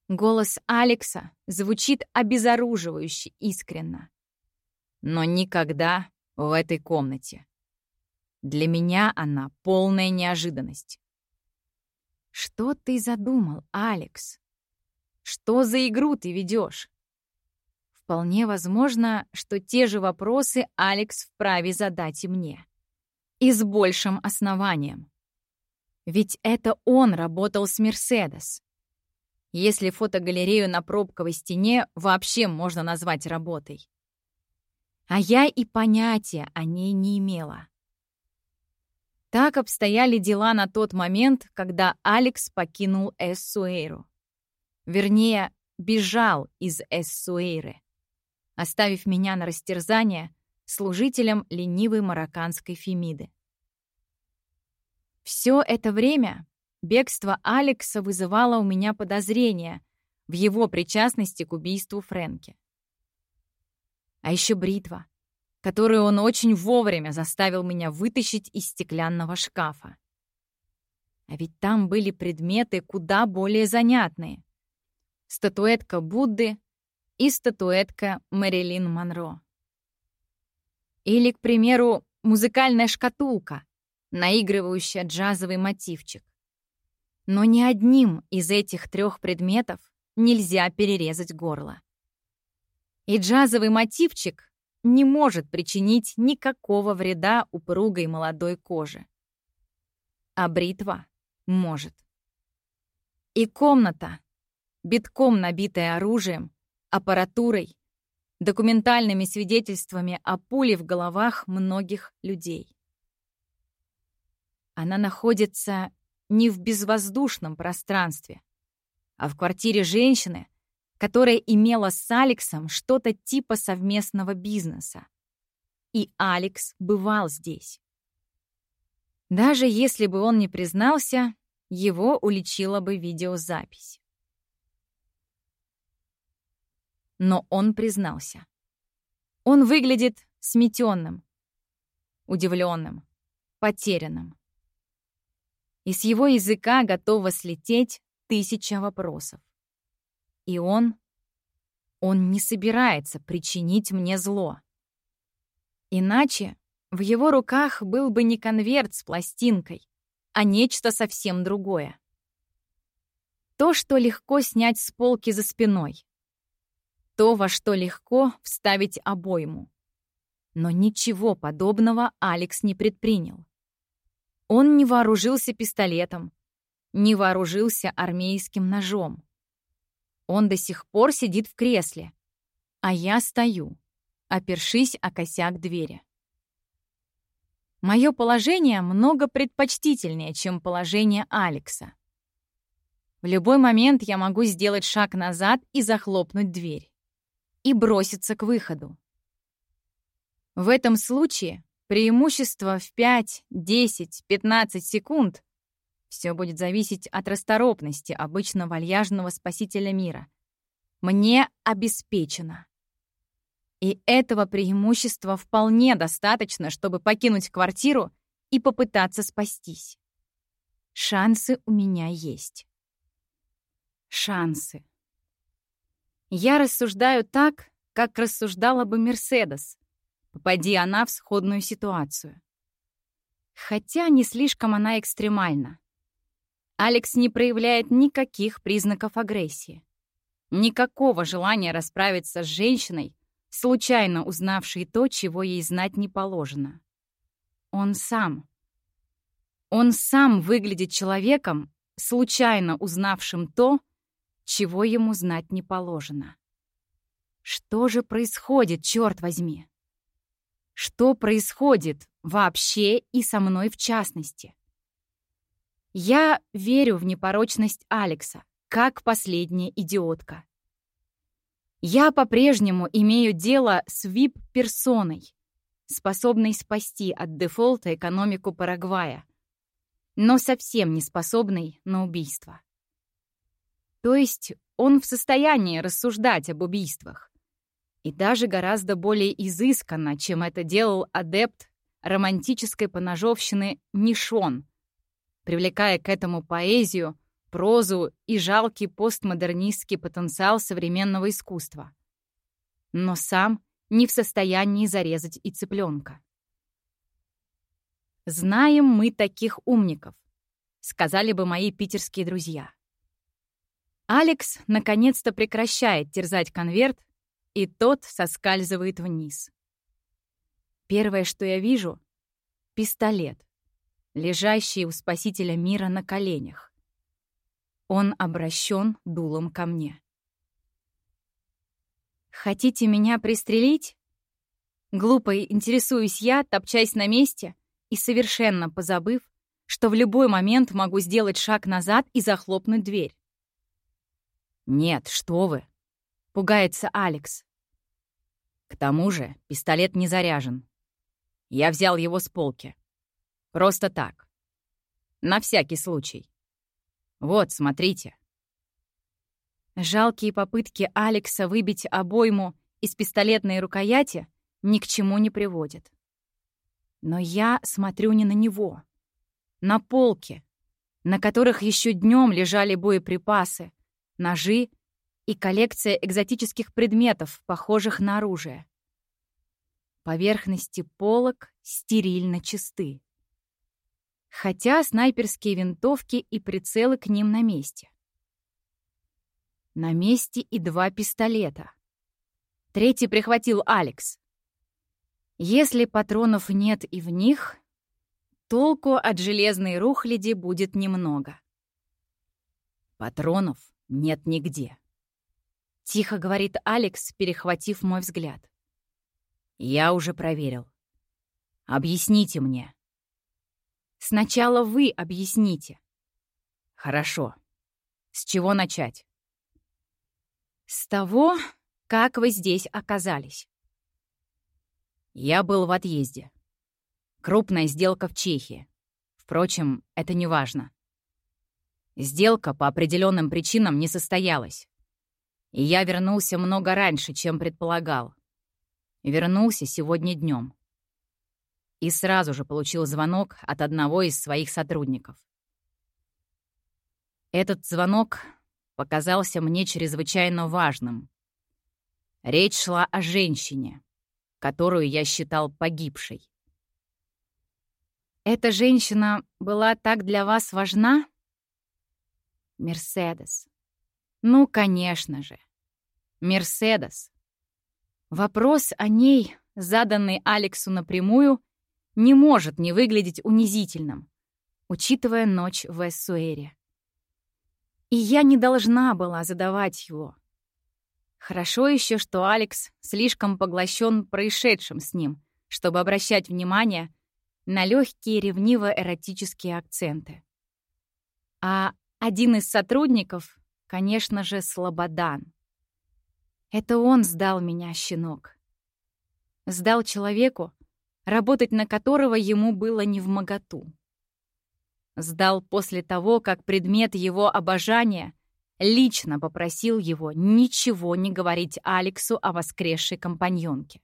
Speaker 1: Голос Алекса звучит обезоруживающе искренно.
Speaker 2: «Но никогда в этой комнате». Для меня она полная неожиданность.
Speaker 1: Что ты задумал, Алекс? Что за игру ты ведешь? Вполне возможно, что те же вопросы Алекс вправе задать и мне. И с большим основанием. Ведь это он работал с Мерседес. Если фотогалерею на пробковой стене вообще можно назвать работой. А я и понятия о ней не имела. Так обстояли дела на тот момент, когда Алекс покинул Эссуэйру. Вернее, бежал из Эссуэйры, оставив меня на растерзание служителем ленивой марокканской Фемиды. Все это время бегство Алекса вызывало у меня подозрения в его причастности к убийству Фрэнки. А еще бритва которую он очень вовремя заставил меня вытащить из стеклянного шкафа. А ведь там были предметы куда более занятные. Статуэтка Будды и статуэтка Мэрилин Монро. Или, к примеру, музыкальная шкатулка, наигрывающая джазовый мотивчик. Но ни одним из этих трех предметов нельзя перерезать горло. И джазовый мотивчик не может причинить никакого вреда упругой молодой коже. А бритва может. И комната, битком набитая оружием, аппаратурой, документальными свидетельствами о пуле в головах многих людей. Она находится не в безвоздушном пространстве, а в квартире женщины, которая имела с Алексом что-то типа совместного бизнеса. И Алекс бывал здесь. Даже если бы он не признался, его уличила бы видеозапись. Но он признался. Он выглядит сметенным, удивленным, потерянным. И с его языка готово слететь тысяча вопросов. И он... Он не собирается причинить мне зло. Иначе в его руках был бы не конверт с пластинкой, а нечто совсем другое. То, что легко снять с полки за спиной. То, во что легко вставить обойму. Но ничего подобного Алекс не предпринял. Он не вооружился пистолетом, не вооружился армейским ножом. Он до сих пор сидит в кресле, а я стою, опершись о косяк двери. Мое положение много предпочтительнее, чем положение Алекса. В любой момент я могу сделать шаг назад и захлопнуть дверь. И броситься к выходу. В этом случае преимущество в 5, 10, 15 секунд все будет зависеть от расторопности обычно вальяжного спасителя мира. Мне обеспечено. И этого преимущества вполне достаточно, чтобы покинуть квартиру и попытаться спастись. Шансы у меня есть. Шансы. Я рассуждаю так, как рассуждала бы Мерседес, попади она в сходную ситуацию. Хотя не слишком она экстремальна. Алекс не проявляет никаких признаков агрессии. Никакого желания расправиться с женщиной, случайно узнавшей то, чего ей знать не положено. Он сам. Он сам выглядит человеком, случайно узнавшим то, чего ему знать не положено. Что же происходит, черт возьми? Что происходит вообще и со мной в частности? Я верю в непорочность Алекса, как последняя идиотка. Я по-прежнему имею дело с вип-персоной, способной спасти от дефолта экономику Парагвая, но совсем не способной на убийство. То есть он в состоянии рассуждать об убийствах. И даже гораздо более изысканно, чем это делал адепт романтической поножовщины Нишон, привлекая к этому поэзию, прозу и жалкий постмодернистский потенциал современного искусства. Но сам не в состоянии зарезать и цыпленка. «Знаем мы таких умников», — сказали бы мои питерские друзья. Алекс наконец-то прекращает терзать конверт, и тот соскальзывает вниз. Первое, что я вижу — пистолет, лежащий у спасителя мира на коленях. Он обращен дулом ко мне. «Хотите меня пристрелить?» Глупо интересуюсь я, топчась на месте и совершенно позабыв, что в любой момент могу сделать шаг назад и захлопнуть дверь.
Speaker 2: «Нет, что вы!» — пугается Алекс. К тому же пистолет не заряжен. Я взял его с полки. Просто так. На всякий случай. Вот, смотрите.
Speaker 1: Жалкие попытки Алекса выбить обойму из пистолетной рукояти ни к чему не приводят. Но я смотрю не на него. На полке, на которых еще днем лежали боеприпасы, ножи и коллекция экзотических предметов, похожих на оружие. Поверхности полок стерильно чисты. Хотя снайперские винтовки и прицелы к ним на месте. На месте и два пистолета. Третий прихватил Алекс. Если патронов нет и в них, толку от железной рухляди будет немного.
Speaker 2: Патронов нет нигде.
Speaker 1: Тихо говорит Алекс, перехватив мой взгляд.
Speaker 2: Я уже проверил. Объясните мне.
Speaker 1: Сначала вы объясните.
Speaker 2: Хорошо. С чего начать?
Speaker 1: С того, как вы здесь оказались.
Speaker 2: Я был в отъезде. Крупная сделка в Чехии. Впрочем, это не важно. Сделка по определенным причинам не состоялась. И я вернулся много раньше, чем предполагал. Вернулся сегодня днем. И сразу же получил звонок от одного из своих сотрудников. Этот звонок показался мне чрезвычайно важным. Речь шла о женщине, которую я считал погибшей.
Speaker 1: «Эта женщина была так для вас важна?» Мерседес. Ну, конечно же. Мерседес. Вопрос о ней, заданный Алексу напрямую, не может не выглядеть унизительным, учитывая ночь в Эссуэре. И я не должна была задавать его. Хорошо еще, что Алекс слишком поглощен происшедшим с ним, чтобы обращать внимание на легкие ревниво-эротические акценты. А один из сотрудников, конечно же, Слободан. Это он сдал меня, щенок. Сдал человеку, работать на которого ему было не в моготу. Сдал после того, как предмет его обожания лично попросил его ничего не говорить Алексу о воскресшей компаньонке.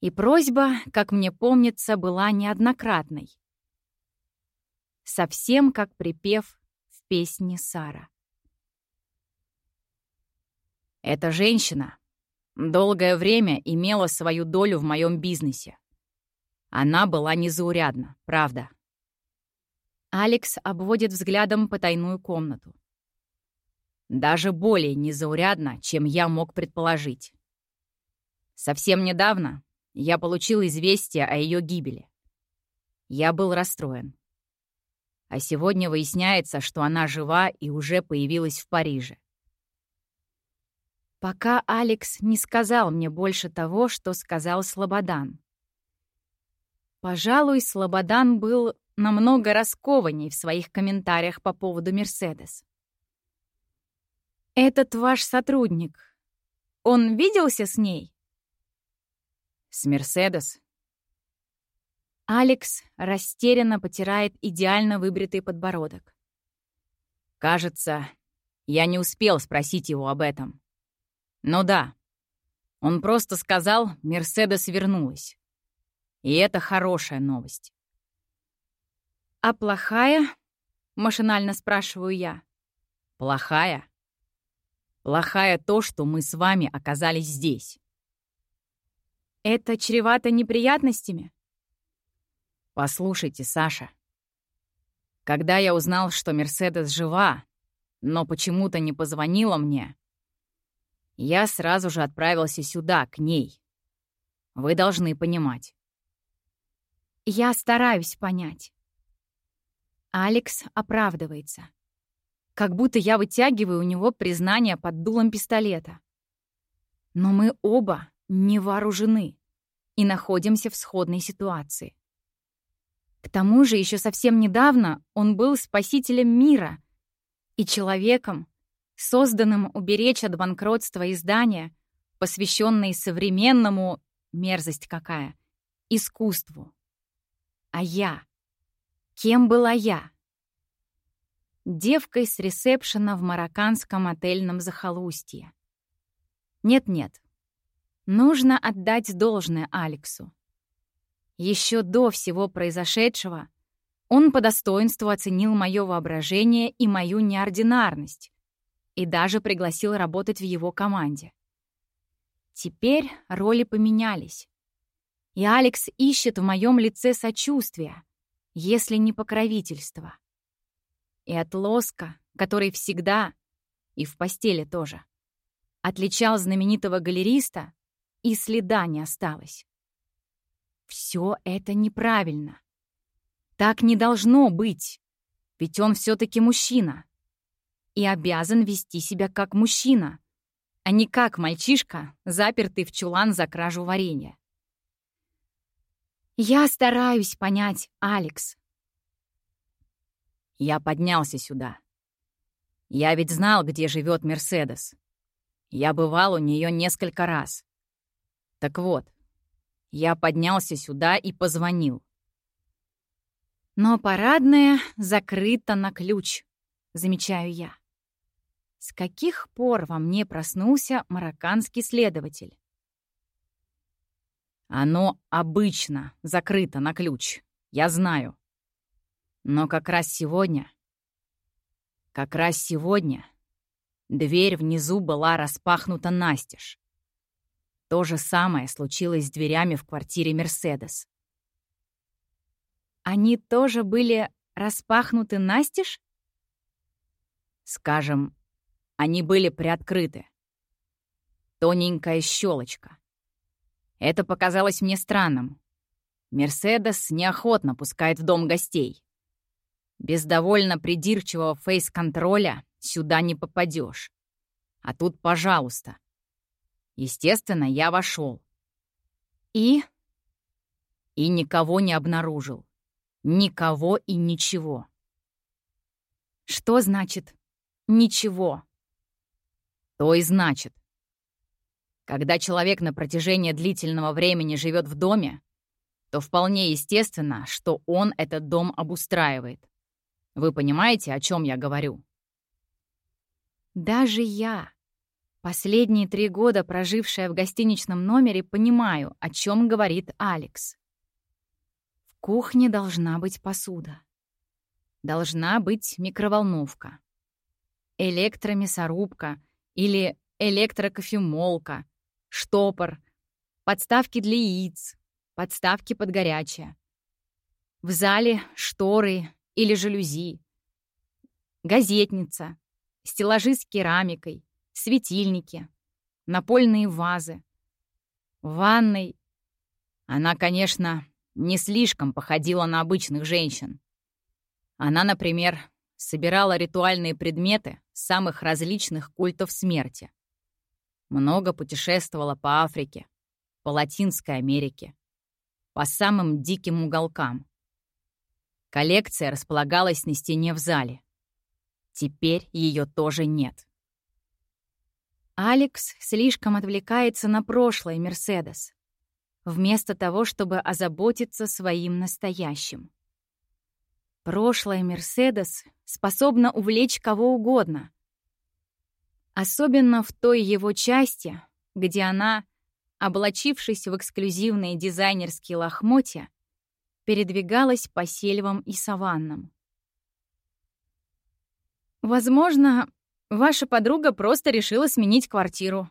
Speaker 1: И просьба, как мне помнится, была неоднократной совсем как припев в песне Сара.
Speaker 2: Эта женщина долгое время имела свою долю в моем бизнесе. Она была незаурядна, правда.
Speaker 1: Алекс обводит взглядом потайную комнату.
Speaker 4: Даже более незаурядно, чем я мог предположить. Совсем недавно я получил известие о ее гибели. Я был расстроен. А сегодня выясняется, что она жива и уже появилась в Париже.
Speaker 1: Пока Алекс не сказал мне больше того, что сказал Слободан. Пожалуй, Слободан был намного раскованней в своих комментариях по поводу Мерседес. «Этот ваш сотрудник, он виделся с ней?»
Speaker 4: «С Мерседес?»
Speaker 1: Алекс растерянно потирает идеально выбритый подбородок.
Speaker 4: «Кажется, я не успел спросить его об этом. Ну да, он просто сказал, Мерседес вернулась. И это хорошая новость.
Speaker 1: «А плохая?» — машинально спрашиваю я.
Speaker 4: «Плохая?» «Плохая то, что мы с вами оказались здесь».
Speaker 1: «Это чревато неприятностями?»
Speaker 4: «Послушайте, Саша. Когда я узнал, что Мерседес жива, но почему-то не позвонила мне, я сразу же отправился сюда, к ней. Вы должны понимать».
Speaker 1: «Я стараюсь понять». Алекс оправдывается. Как будто я вытягиваю у него признание под дулом пистолета. Но мы оба не вооружены и находимся в сходной ситуации. К тому же еще совсем недавно он был спасителем мира и человеком, созданным уберечь от банкротства издания, посвященные современному, мерзость какая, искусству. А я? Кем была я? Девкой с ресепшена в марокканском отельном захолустье. Нет-нет. Нужно отдать должное Алексу. Еще до всего произошедшего он по достоинству оценил мое воображение и мою неординарность и даже пригласил работать в его команде. Теперь роли поменялись. И Алекс ищет в моем лице сочувствия, если не покровительство. И от лоска, который всегда, и в постели тоже, отличал знаменитого галериста, и следа не осталось. Все это неправильно. Так не должно быть, ведь он все-таки мужчина и обязан вести себя как мужчина, а не как мальчишка, запертый в чулан за кражу варенья. Я стараюсь понять, Алекс.
Speaker 4: Я поднялся сюда. Я ведь знал, где живет Мерседес. Я бывал у нее несколько раз. Так вот, я поднялся сюда и позвонил.
Speaker 1: Но парадная закрыта на ключ, замечаю я. С каких пор во мне проснулся марокканский следователь?
Speaker 4: Оно обычно закрыто на ключ, я знаю. Но как раз сегодня... Как раз сегодня дверь внизу была распахнута настежь. То же самое случилось с дверями в квартире Мерседес.
Speaker 1: Они тоже были распахнуты настежь?
Speaker 4: Скажем, они были приоткрыты. Тоненькая щелочка. Это показалось мне странным. Мерседес неохотно пускает в дом гостей. Без довольно придирчивого фейс-контроля сюда не попадешь. А тут, пожалуйста. Естественно, я вошел.
Speaker 1: И?
Speaker 4: И никого не обнаружил. Никого и ничего.
Speaker 1: Что значит «ничего»?
Speaker 4: То и значит. Когда человек на протяжении длительного времени живет в доме, то вполне естественно, что он этот дом обустраивает. Вы понимаете, о чем я говорю?
Speaker 1: Даже я, последние три года прожившая в гостиничном номере, понимаю, о чем говорит Алекс. В кухне должна быть посуда. Должна быть микроволновка. Электромясорубка или электрокофемолка штопор, подставки для яиц, подставки под горячее. В зале шторы или жалюзи, газетница, стеллажи с керамикой, светильники, напольные вазы. В ванной она, конечно, не слишком походила на обычных женщин. Она, например, собирала ритуальные предметы самых различных культов смерти. Много путешествовала по Африке, по Латинской Америке, по самым диким уголкам. Коллекция располагалась на стене в зале. Теперь ее тоже нет.
Speaker 3: Алекс слишком отвлекается на прошлое Мерседес, вместо того, чтобы озаботиться своим настоящим. Прошлое Мерседес способна увлечь кого угодно. Особенно в той его части, где она, облачившись в эксклюзивные дизайнерские лохмотья, передвигалась по сельвам и саваннам.
Speaker 1: Возможно, ваша подруга просто решила сменить квартиру.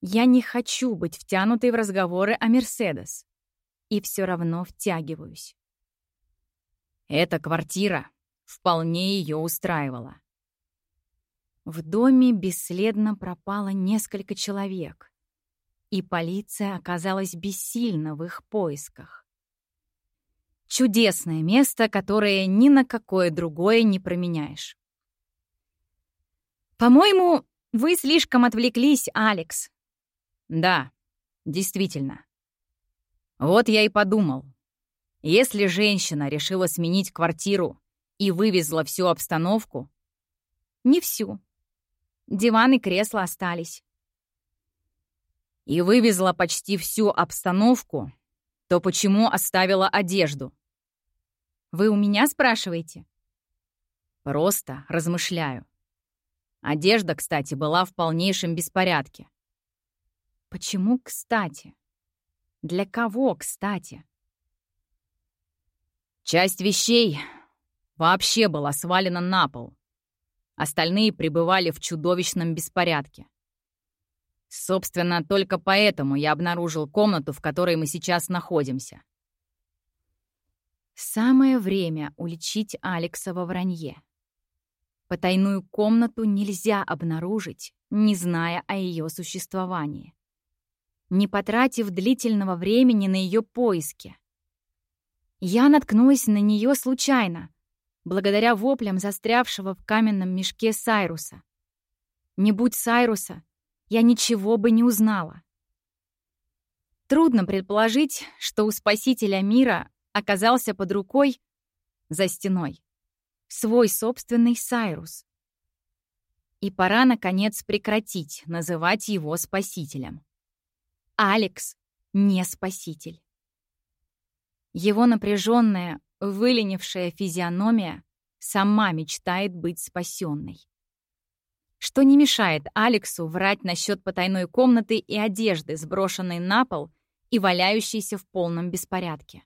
Speaker 3: Я не хочу быть втянутой в разговоры о Мерседес. И все равно втягиваюсь.
Speaker 4: Эта квартира вполне ее устраивала.
Speaker 3: В доме бесследно пропало несколько человек, и полиция оказалась бессильна в их поисках.
Speaker 1: Чудесное место, которое ни на какое другое не променяешь. «По-моему, вы слишком отвлеклись, Алекс».
Speaker 4: «Да, действительно. Вот я и подумал. Если женщина решила сменить квартиру и вывезла всю обстановку...»
Speaker 1: «Не всю. Диван и кресло остались».
Speaker 4: «И вывезла почти всю обстановку, то почему оставила одежду?»
Speaker 1: «Вы у меня спрашиваете?»
Speaker 4: «Просто размышляю. Одежда, кстати, была в полнейшем беспорядке.
Speaker 3: Почему кстати? Для кого кстати?
Speaker 4: Часть вещей вообще была свалена на пол. Остальные пребывали в чудовищном беспорядке. Собственно, только поэтому я обнаружил комнату, в которой мы сейчас находимся.
Speaker 3: Самое время уличить Алекса во вранье. Потайную комнату нельзя обнаружить, не зная о ее существовании. Не потратив длительного времени на ее поиски. Я наткнулась на нее случайно, благодаря воплям застрявшего в каменном мешке Сайруса. Не будь Сайруса, я ничего бы не узнала.
Speaker 1: Трудно предположить, что у спасителя мира оказался под рукой за стеной свой собственный Сайрус. И пора, наконец, прекратить называть его спасителем. Алекс не спаситель. Его напряженная, выленившая физиономия сама мечтает быть спасенной. Что не мешает Алексу врать насчет потайной комнаты и одежды, сброшенной на пол и валяющейся в полном беспорядке.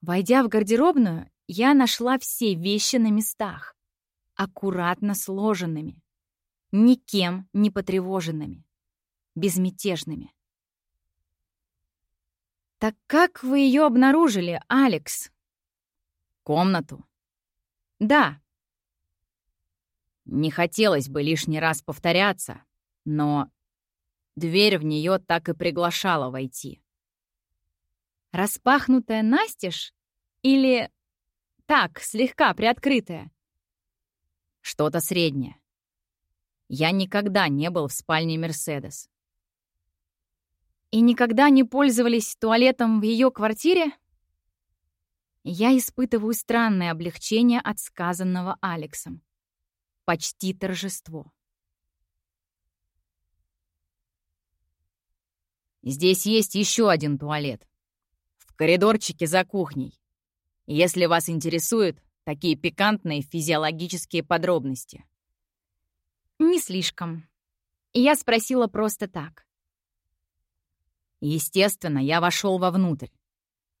Speaker 1: Войдя в гардеробную, я нашла все вещи на местах, аккуратно сложенными, никем не потревоженными, безмятежными. «Так как вы ее обнаружили, Алекс?»
Speaker 4: «Комнату?»
Speaker 1: «Да».
Speaker 4: Не хотелось бы лишний раз повторяться, но дверь в нее так и приглашала войти.
Speaker 1: «Распахнутая настежь? Или так, слегка приоткрытая.
Speaker 4: Что-то среднее. Я никогда не был в спальне Мерседес.
Speaker 1: И никогда не пользовались туалетом в ее квартире? Я испытываю странное облегчение от сказанного Алексом. Почти торжество.
Speaker 4: Здесь есть еще один туалет. В коридорчике за кухней если вас интересуют такие пикантные физиологические подробности.
Speaker 1: Не слишком. Я спросила просто так.
Speaker 4: Естественно, я вошел вовнутрь.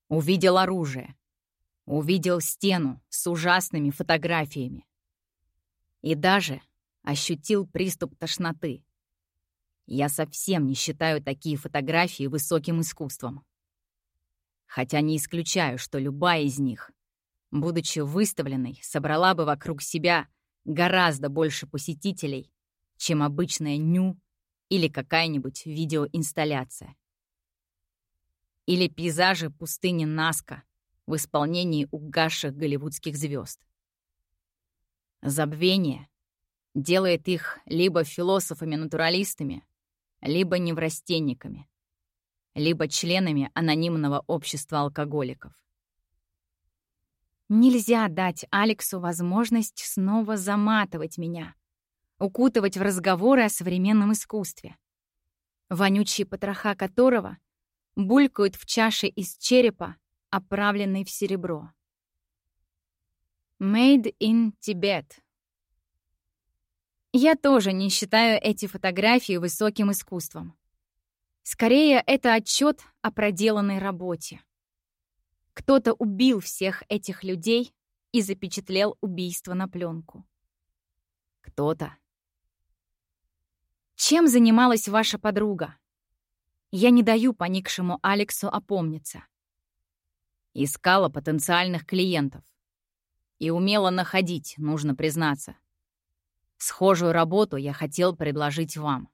Speaker 4: Увидел оружие. Увидел стену с ужасными фотографиями. И даже ощутил приступ тошноты. Я совсем не считаю такие фотографии высоким искусством хотя не исключаю, что любая из них будучи выставленной, собрала бы вокруг себя гораздо больше посетителей, чем обычная ню или какая-нибудь видеоинсталляция. Или пейзажи пустыни Наска в исполнении угасших голливудских звезд. Забвение делает их либо философами-натуралистами, либо неврастенниками, либо членами анонимного общества алкоголиков.
Speaker 1: Нельзя дать Алексу возможность снова заматывать меня, укутывать в разговоры о современном искусстве, вонючие потроха которого булькают в чаше из черепа, оправленной в серебро. Made in Tibet. Я тоже не считаю эти фотографии высоким искусством. Скорее, это отчет о проделанной работе. Кто-то убил всех этих людей и запечатлел убийство на пленку.
Speaker 4: Кто-то.
Speaker 1: Чем занималась ваша подруга? Я не даю поникшему Алексу опомниться.
Speaker 4: Искала потенциальных клиентов. И умела находить, нужно признаться. Схожую работу я хотел предложить вам.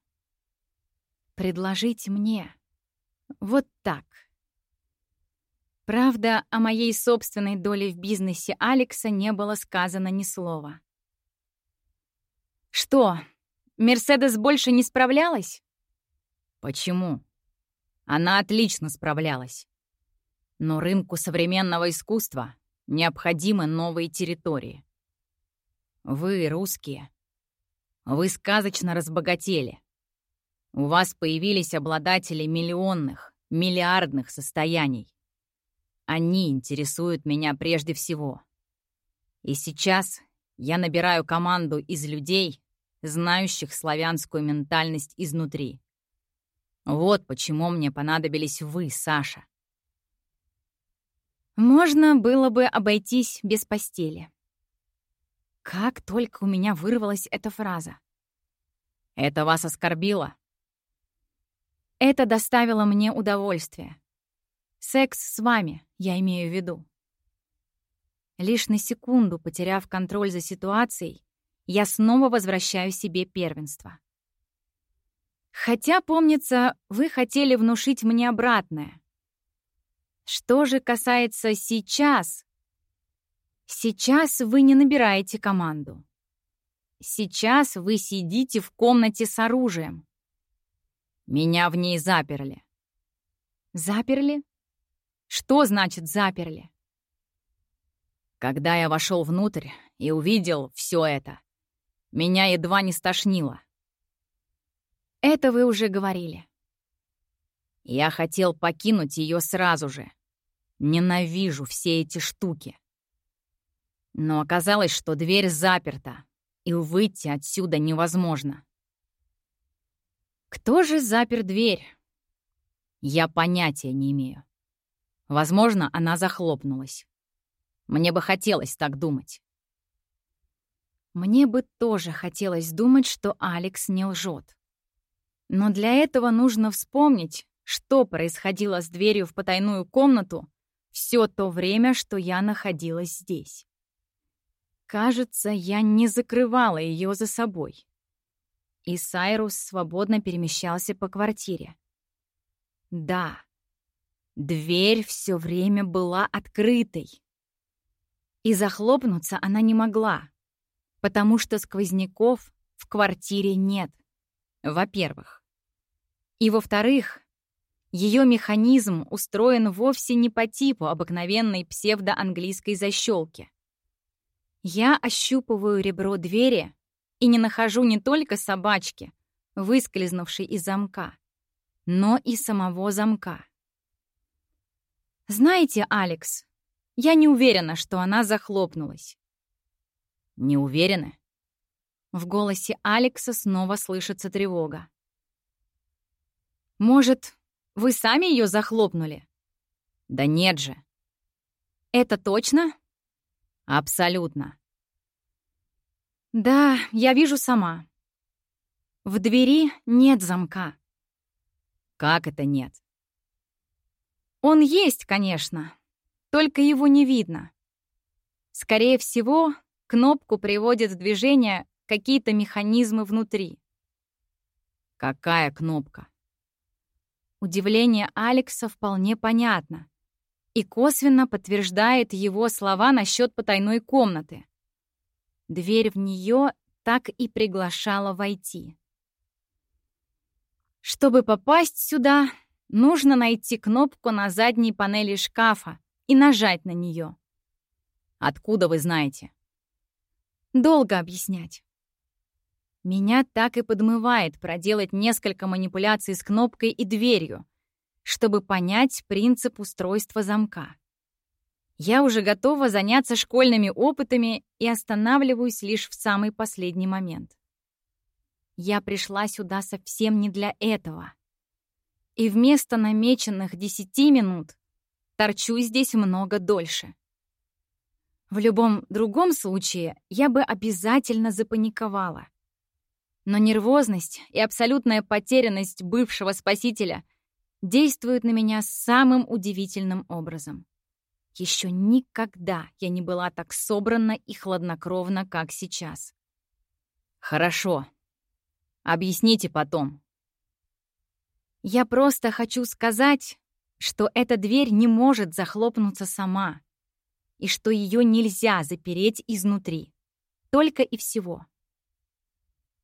Speaker 1: Предложить мне. Вот так. Правда, о моей собственной доле в бизнесе Алекса не было сказано ни слова. Что, Мерседес больше не справлялась?
Speaker 4: Почему? Она отлично справлялась. Но рынку современного искусства необходимы новые территории. Вы, русские, вы сказочно разбогатели. У вас появились обладатели миллионных, миллиардных состояний. Они интересуют меня прежде всего. И сейчас я набираю команду из людей, знающих славянскую ментальность изнутри. Вот почему мне понадобились вы, Саша.
Speaker 1: Можно было бы обойтись без постели. Как только у меня вырвалась эта фраза.
Speaker 4: Это вас оскорбило?
Speaker 1: Это доставило мне удовольствие. Секс с вами, я имею в виду. Лишь на секунду, потеряв контроль за ситуацией, я снова возвращаю себе первенство. Хотя, помнится, вы хотели внушить мне обратное. Что же касается сейчас? Сейчас вы не набираете команду. Сейчас вы сидите в комнате с оружием.
Speaker 4: Меня в ней заперли.
Speaker 1: Заперли? Что значит заперли?
Speaker 4: Когда я вошел внутрь и увидел все это, меня едва не стошнило.
Speaker 1: Это вы уже говорили.
Speaker 4: Я хотел покинуть ее сразу же. Ненавижу все эти штуки. Но оказалось, что дверь заперта, и выйти отсюда невозможно.
Speaker 1: Кто же запер дверь?
Speaker 4: Я понятия не имею. Возможно, она захлопнулась. Мне бы хотелось так думать.
Speaker 1: Мне бы тоже хотелось думать, что Алекс не лжет. Но для этого нужно вспомнить, что происходило с дверью в потайную комнату все то время, что я находилась здесь. Кажется, я не закрывала ее за собой. И Сайрус свободно перемещался по квартире. Да, Дверь все время была открытой. И захлопнуться она не могла, потому что сквозняков в квартире нет, во-первых. И во-вторых, ее механизм устроен вовсе не по типу обыкновенной псевдоанглийской защелки. Я ощупываю ребро двери и не нахожу не только собачки, выскользнувшей из замка, но и самого замка. «Знаете, Алекс, я не уверена, что она захлопнулась».
Speaker 4: «Не уверены?»
Speaker 1: В голосе Алекса снова слышится тревога. «Может, вы сами ее захлопнули?»
Speaker 4: «Да нет же».
Speaker 1: «Это точно?»
Speaker 4: «Абсолютно».
Speaker 1: «Да, я вижу сама. В двери нет замка».
Speaker 4: «Как это нет?»
Speaker 1: Он есть, конечно, только его не видно. Скорее всего, кнопку приводят в движение какие-то механизмы внутри.
Speaker 4: Какая кнопка?
Speaker 1: Удивление Алекса вполне понятно и косвенно подтверждает его слова насчет потайной комнаты. Дверь в нее так и приглашала войти. Чтобы попасть сюда, нужно найти кнопку на задней панели шкафа и нажать на нее.
Speaker 4: Откуда вы знаете?
Speaker 1: Долго объяснять. Меня так и подмывает проделать несколько манипуляций с кнопкой и дверью, чтобы понять принцип устройства замка. Я уже готова заняться школьными опытами и останавливаюсь лишь в самый последний момент. Я пришла сюда совсем не для этого. И вместо намеченных десяти минут торчу здесь много дольше. В любом другом случае я бы обязательно запаниковала. Но нервозность и абсолютная потерянность бывшего спасителя действуют на меня самым удивительным образом. Еще никогда я не была так собрана и хладнокровна, как сейчас.
Speaker 4: Хорошо. Объясните потом.
Speaker 1: Я просто хочу сказать, что эта дверь не может захлопнуться сама, и что ее нельзя запереть изнутри. Только и всего.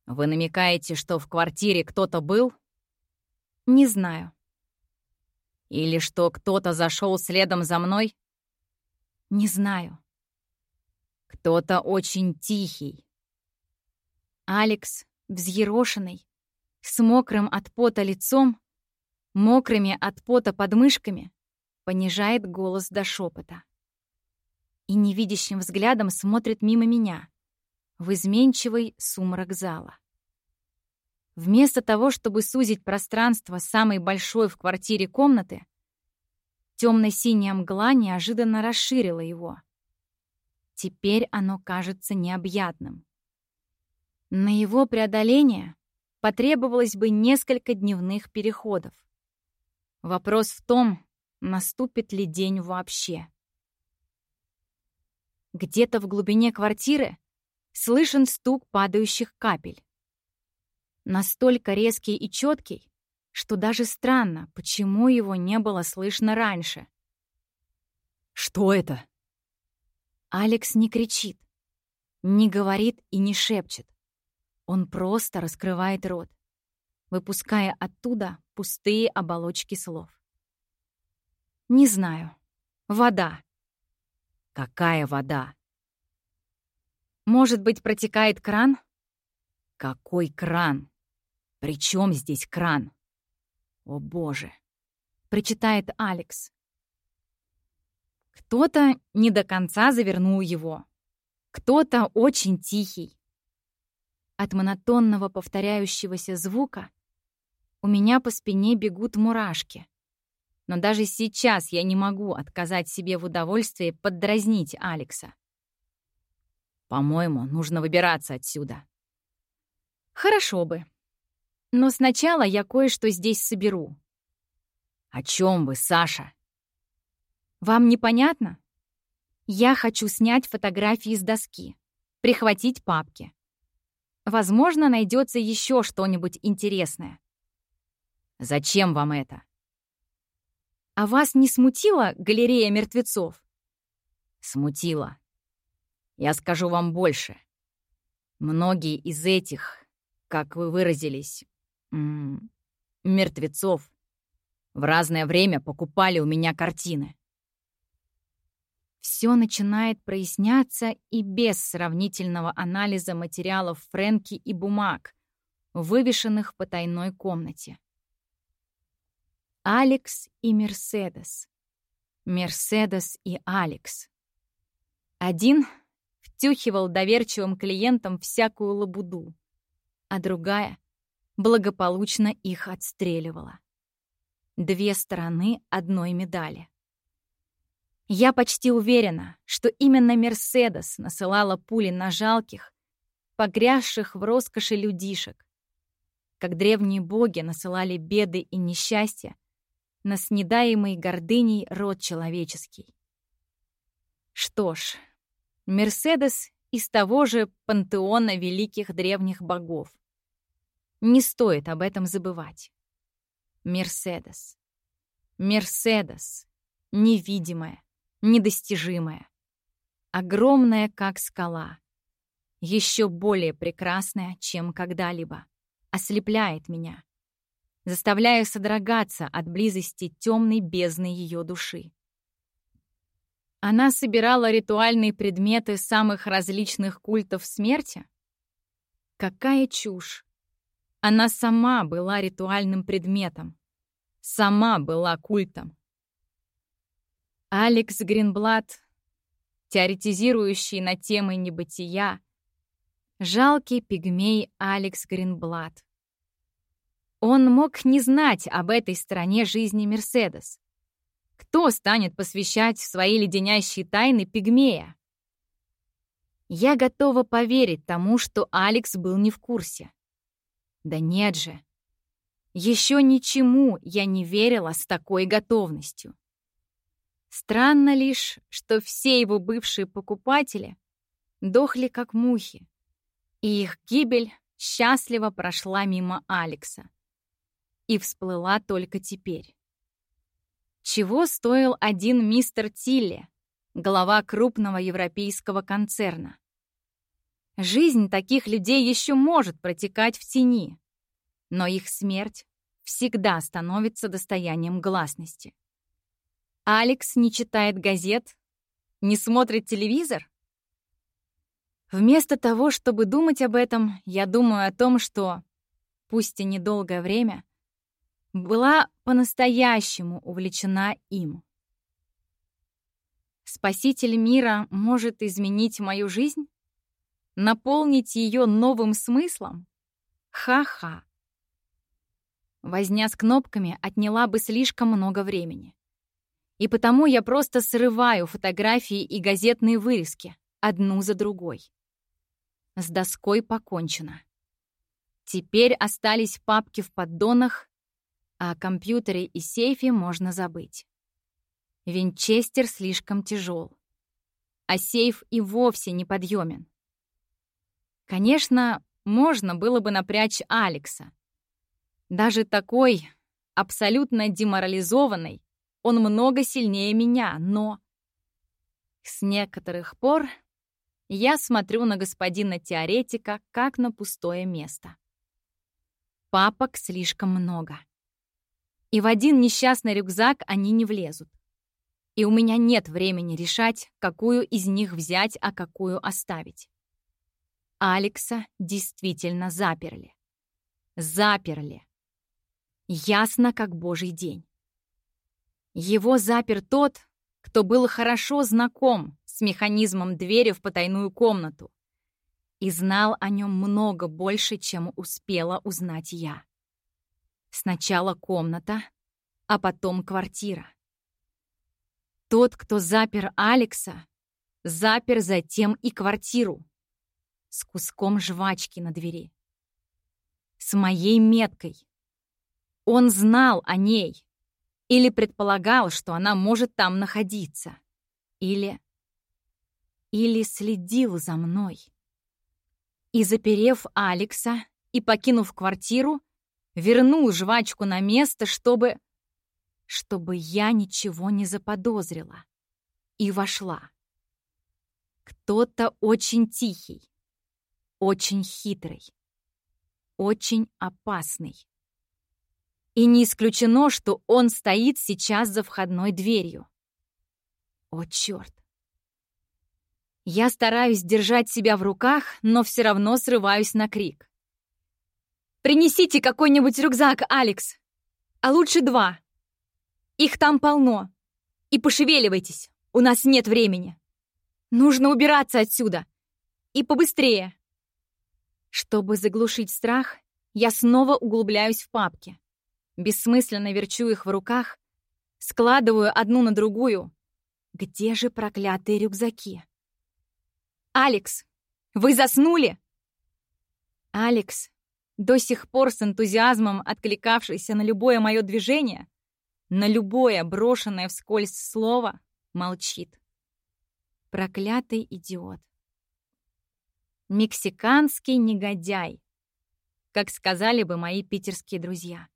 Speaker 4: Вы намекаете, что в квартире кто-то был?
Speaker 1: Не знаю.
Speaker 4: Или что кто-то зашел следом за мной?
Speaker 1: Не знаю.
Speaker 4: Кто-то очень тихий.
Speaker 1: Алекс, взъерошенный, с мокрым от пота лицом, мокрыми от пота подмышками, понижает голос до шепота. И невидящим взглядом смотрит мимо меня, в изменчивый сумрак зала. Вместо того, чтобы сузить пространство самой большой в квартире комнаты, темно-синяя мгла неожиданно расширила его. Теперь оно кажется необъятным. На его преодоление потребовалось бы несколько дневных переходов. Вопрос в том, наступит ли день вообще. Где-то в глубине квартиры слышен стук падающих капель. Настолько резкий и четкий, что даже странно, почему его не было слышно раньше.
Speaker 4: «Что это?»
Speaker 1: Алекс не кричит, не говорит и не шепчет. Он просто раскрывает рот, выпуская оттуда пустые оболочки слов. «Не знаю. Вода».
Speaker 4: «Какая вода?»
Speaker 1: «Может быть, протекает кран?»
Speaker 4: «Какой кран?» «При чем здесь кран?» «О, Боже!»
Speaker 1: — причитает Алекс. Кто-то не до конца завернул его. Кто-то очень тихий. От монотонного повторяющегося звука у меня по спине бегут мурашки. Но даже сейчас я не могу отказать себе в удовольствии поддразнить Алекса.
Speaker 4: «По-моему, нужно выбираться отсюда».
Speaker 1: «Хорошо бы», но сначала я кое-что здесь соберу.
Speaker 4: О чем вы, Саша?
Speaker 1: Вам непонятно? Я хочу снять фотографии с доски, прихватить папки. Возможно, найдется еще что-нибудь интересное.
Speaker 4: Зачем вам это?
Speaker 1: А вас не смутила галерея мертвецов?
Speaker 4: Смутила. Я скажу вам больше. Многие из этих, как вы выразились, мертвецов. В разное время покупали у меня картины.
Speaker 1: Все начинает проясняться и без сравнительного анализа материалов Фрэнки и бумаг, вывешенных в потайной комнате. Алекс и Мерседес. Мерседес и Алекс. Один втюхивал доверчивым клиентам всякую лабуду, а другая благополучно их отстреливала. Две стороны одной медали. Я почти уверена, что именно Мерседес насылала пули на жалких, погрязших в роскоши людишек, как древние боги насылали беды и несчастья на снедаемый гордыней род человеческий. Что ж, Мерседес из того же пантеона великих древних богов. Не стоит об этом забывать. Мерседес. Мерседес. Невидимая, недостижимая. Огромная, как скала. Еще более прекрасная, чем когда-либо. Ослепляет меня. Заставляя содрогаться от близости темной бездны ее души. Она собирала ритуальные предметы самых различных культов смерти? Какая чушь! Она сама была ритуальным предметом. Сама была культом. Алекс Гринблад, теоретизирующий на темы небытия, жалкий пигмей Алекс Гринблад. Он мог не знать об этой стороне жизни Мерседес. Кто станет посвящать в свои леденящие тайны пигмея? Я готова поверить тому, что Алекс был не в курсе. Да нет же. Еще ничему я не верила с такой готовностью. Странно лишь, что все его бывшие покупатели дохли как мухи, и их гибель счастливо прошла мимо Алекса и всплыла только теперь. Чего стоил один мистер Тилли, глава крупного европейского концерна? Жизнь таких людей еще может протекать в тени, но их смерть всегда становится достоянием гласности. Алекс не читает газет, не смотрит телевизор? Вместо того, чтобы думать об этом, я думаю о том, что, пусть и недолгое время, была по-настоящему увлечена им. Спаситель мира может изменить мою жизнь? Наполнить ее новым смыслом? Ха-ха. Возня с кнопками отняла бы слишком много времени. И потому я просто срываю фотографии и газетные вырезки, одну за другой. С доской покончено. Теперь остались папки в поддонах о компьютере и сейфе можно забыть. Винчестер слишком тяжел, а сейф и вовсе неподъемен. Конечно, можно было бы напрячь Алекса. Даже такой, абсолютно деморализованный, он много сильнее меня, но... С некоторых пор я смотрю на господина теоретика как на пустое место. Папок слишком много. И в один несчастный рюкзак они не влезут. И у меня нет времени решать, какую из них взять, а какую оставить. Алекса действительно заперли. Заперли. Ясно, как божий день. Его запер тот, кто был хорошо знаком с механизмом двери в потайную комнату и знал о нем много больше, чем успела узнать я. Сначала комната, а потом квартира. Тот, кто запер Алекса, запер затем и квартиру с куском жвачки на двери. С моей меткой. Он знал о ней или предполагал, что она может там находиться. Или... Или следил за мной. И, заперев Алекса и покинув квартиру, вернул жвачку на место, чтобы... чтобы я ничего не заподозрила. И вошла. Кто-то очень тихий, очень хитрый, очень опасный. И не исключено, что он стоит сейчас за входной дверью. О, черт! Я стараюсь держать себя в руках, но все равно срываюсь на крик. Принесите какой-нибудь рюкзак, Алекс. А лучше два. Их там полно. И пошевеливайтесь, у нас нет времени. Нужно убираться отсюда. И побыстрее. Чтобы заглушить страх, я снова углубляюсь в папки. Бессмысленно верчу их в руках, складываю одну на другую. Где же проклятые рюкзаки? «Алекс, вы заснули?» Алекс до сих пор с энтузиазмом откликавшийся на любое мое движение, на любое брошенное вскользь слово, молчит. Проклятый идиот. Мексиканский негодяй, как сказали бы мои питерские друзья.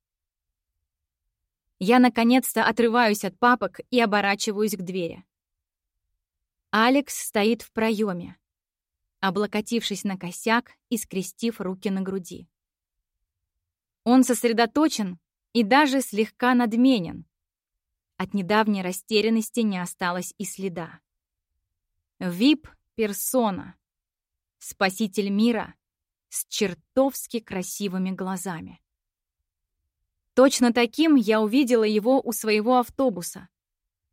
Speaker 1: Я наконец-то отрываюсь от папок и оборачиваюсь к двери. Алекс стоит в проеме, облокотившись на косяк и скрестив руки на груди. Он сосредоточен и даже слегка надменен. От недавней растерянности не осталось и следа. Вип-персона. Спаситель мира с чертовски красивыми глазами. Точно таким я увидела его у своего автобуса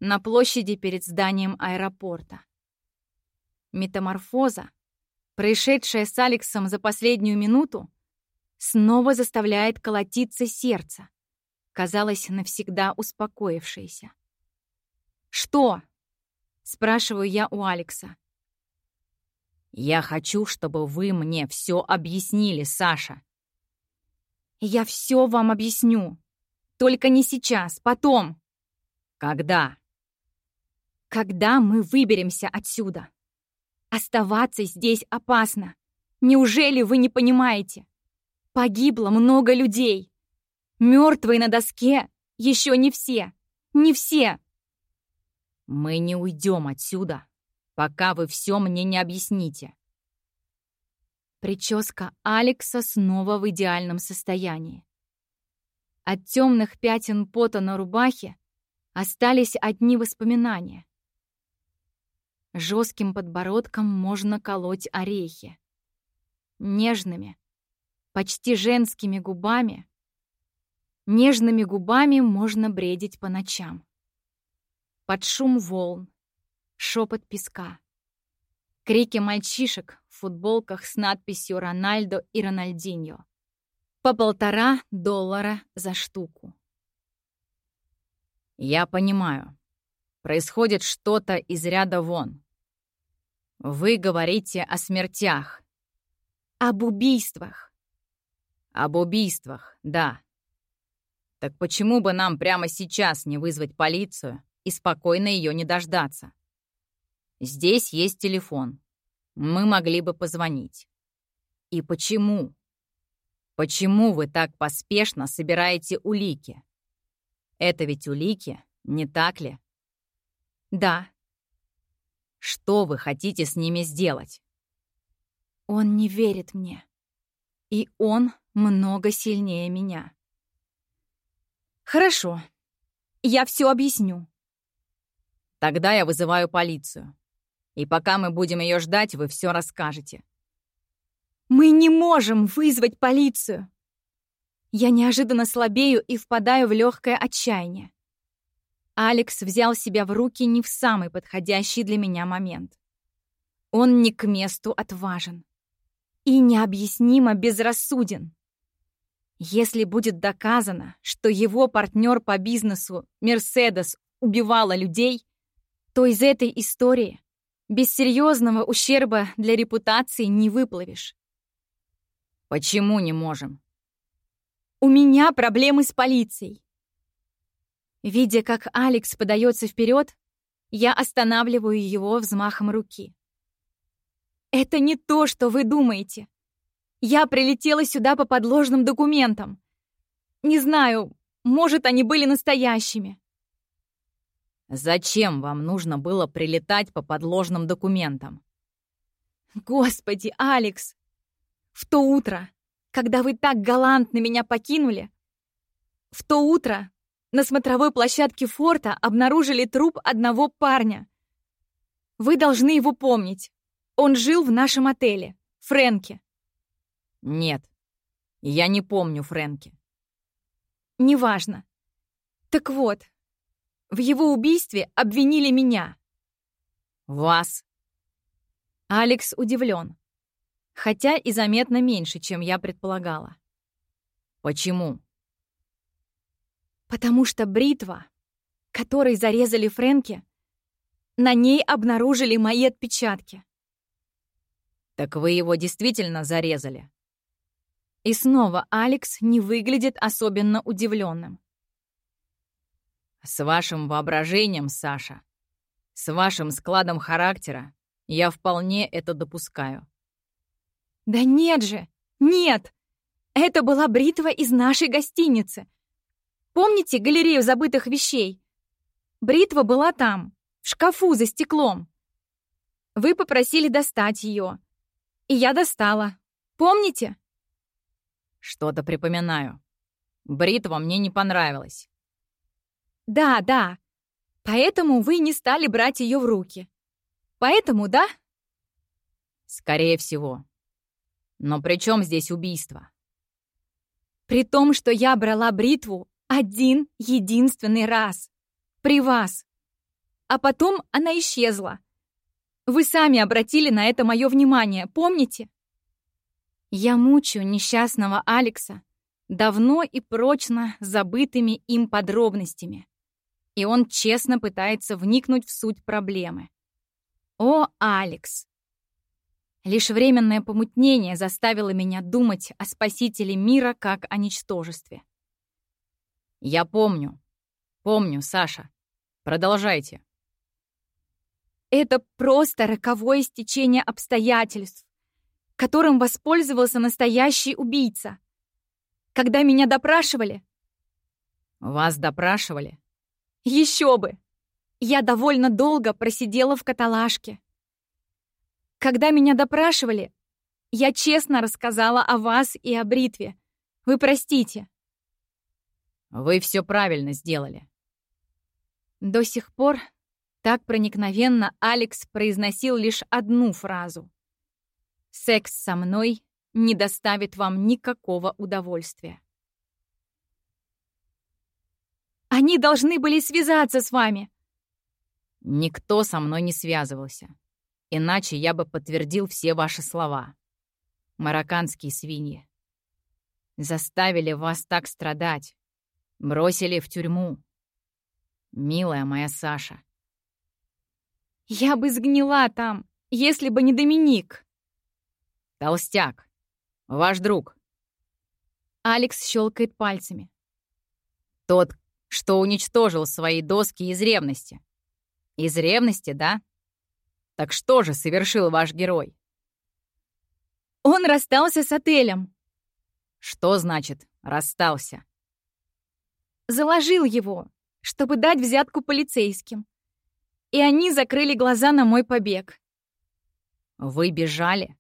Speaker 1: на площади перед зданием аэропорта. Метаморфоза, происшедшая с Алексом за последнюю минуту, снова заставляет колотиться сердце, казалось, навсегда успокоившееся. «Что?» — спрашиваю я у Алекса.
Speaker 4: «Я хочу, чтобы вы мне все объяснили, Саша».
Speaker 1: «Я все вам объясню. Только не сейчас, потом».
Speaker 4: «Когда?»
Speaker 1: «Когда мы выберемся отсюда». Оставаться здесь опасно. Неужели вы не понимаете? Погибло много людей. Мертвые на доске еще не все. Не все.
Speaker 4: Мы не уйдем отсюда, пока вы все мне не объясните.
Speaker 1: Прическа Алекса снова в идеальном состоянии. От темных пятен пота на рубахе остались одни воспоминания. Жестким подбородком можно колоть орехи. Нежными, почти женскими губами. Нежными губами можно бредить по ночам. Под шум волн, шепот песка. Крики мальчишек в футболках с надписью «Рональдо» и «Рональдиньо». По полтора доллара за штуку.
Speaker 4: Я понимаю. Происходит что-то из ряда вон. Вы говорите о смертях.
Speaker 1: Об убийствах.
Speaker 4: Об убийствах, да. Так почему бы нам прямо сейчас не вызвать полицию и спокойно ее не дождаться? Здесь есть телефон. Мы могли бы позвонить. И почему? Почему вы так поспешно собираете улики? Это ведь улики, не так ли?
Speaker 1: Да.
Speaker 4: Что вы хотите с ними сделать?
Speaker 1: Он не верит мне. И он много сильнее меня. Хорошо. Я все объясню.
Speaker 4: Тогда я вызываю полицию. И пока мы будем ее ждать, вы все расскажете.
Speaker 1: Мы не можем вызвать полицию. Я неожиданно слабею и впадаю в легкое отчаяние. Алекс взял себя в руки не в самый подходящий для меня момент. Он не к месту отважен и необъяснимо безрассуден. Если будет доказано, что его партнер по бизнесу Мерседес убивала людей, то из этой истории без серьезного ущерба для репутации не выплывешь.
Speaker 4: Почему не можем?
Speaker 1: У меня проблемы с полицией. Видя, как Алекс подается вперед, я останавливаю его взмахом руки. «Это не то, что вы думаете. Я прилетела сюда по подложным документам. Не знаю, может, они были настоящими».
Speaker 4: «Зачем вам нужно было прилетать по подложным документам?»
Speaker 1: «Господи, Алекс! В то утро, когда вы так галантно меня покинули, в то утро на смотровой площадке форта обнаружили труп одного парня. Вы должны его помнить. Он жил в нашем отеле. Фрэнки.
Speaker 4: Нет, я не помню Фрэнки.
Speaker 1: Неважно. Так вот, в его убийстве обвинили меня.
Speaker 4: Вас?
Speaker 1: Алекс удивлен. Хотя и заметно меньше, чем я предполагала.
Speaker 4: Почему?
Speaker 1: Потому что бритва, которой зарезали Фрэнки, на ней обнаружили мои отпечатки.
Speaker 4: Так вы его действительно зарезали?
Speaker 1: И снова Алекс не выглядит особенно удивленным.
Speaker 4: С вашим воображением, Саша, С вашим складом характера я вполне это допускаю.
Speaker 3: Да нет же, нет! Это была бритва из нашей гостиницы. Помните галерею забытых вещей? Бритва была там, в шкафу за стеклом. Вы попросили достать ее. И я достала. Помните?
Speaker 4: Что-то припоминаю. Бритва мне не понравилась.
Speaker 3: Да, да. Поэтому вы не стали брать ее в руки. Поэтому, да?
Speaker 4: Скорее всего. Но при чем здесь убийство?
Speaker 3: При том, что я брала бритву один единственный раз. При вас. А потом она исчезла. Вы сами обратили на это мое внимание, помните? Я мучаю несчастного Алекса давно и прочно забытыми им подробностями. И он честно пытается вникнуть в суть проблемы. О, Алекс! Лишь временное помутнение заставило меня думать о спасителе мира как о ничтожестве.
Speaker 4: Я помню. Помню, Саша. Продолжайте.
Speaker 3: Это просто роковое стечение обстоятельств, которым воспользовался настоящий убийца. Когда меня допрашивали...
Speaker 4: Вас допрашивали?
Speaker 3: Еще бы! Я довольно долго просидела в каталажке. Когда меня допрашивали, я честно рассказала о вас и о бритве. Вы простите.
Speaker 4: Вы все правильно сделали.
Speaker 3: До сих пор так проникновенно Алекс произносил лишь одну фразу. «Секс со мной не доставит вам никакого удовольствия». «Они должны были связаться с вами!»
Speaker 4: «Никто со мной не связывался. Иначе я бы подтвердил все ваши слова. Марокканские свиньи. Заставили вас так страдать. Бросили в тюрьму. Милая моя Саша.
Speaker 3: Я бы сгнила там, если бы не Доминик.
Speaker 4: Толстяк. Ваш друг.
Speaker 3: Алекс щелкает пальцами.
Speaker 4: Тот, что уничтожил свои доски из ревности. Из ревности, да? Так что же совершил ваш герой?
Speaker 3: Он расстался с отелем.
Speaker 4: Что значит «расстался»?
Speaker 3: Заложил его, чтобы дать взятку полицейским. И они закрыли глаза на мой побег.
Speaker 4: Вы бежали?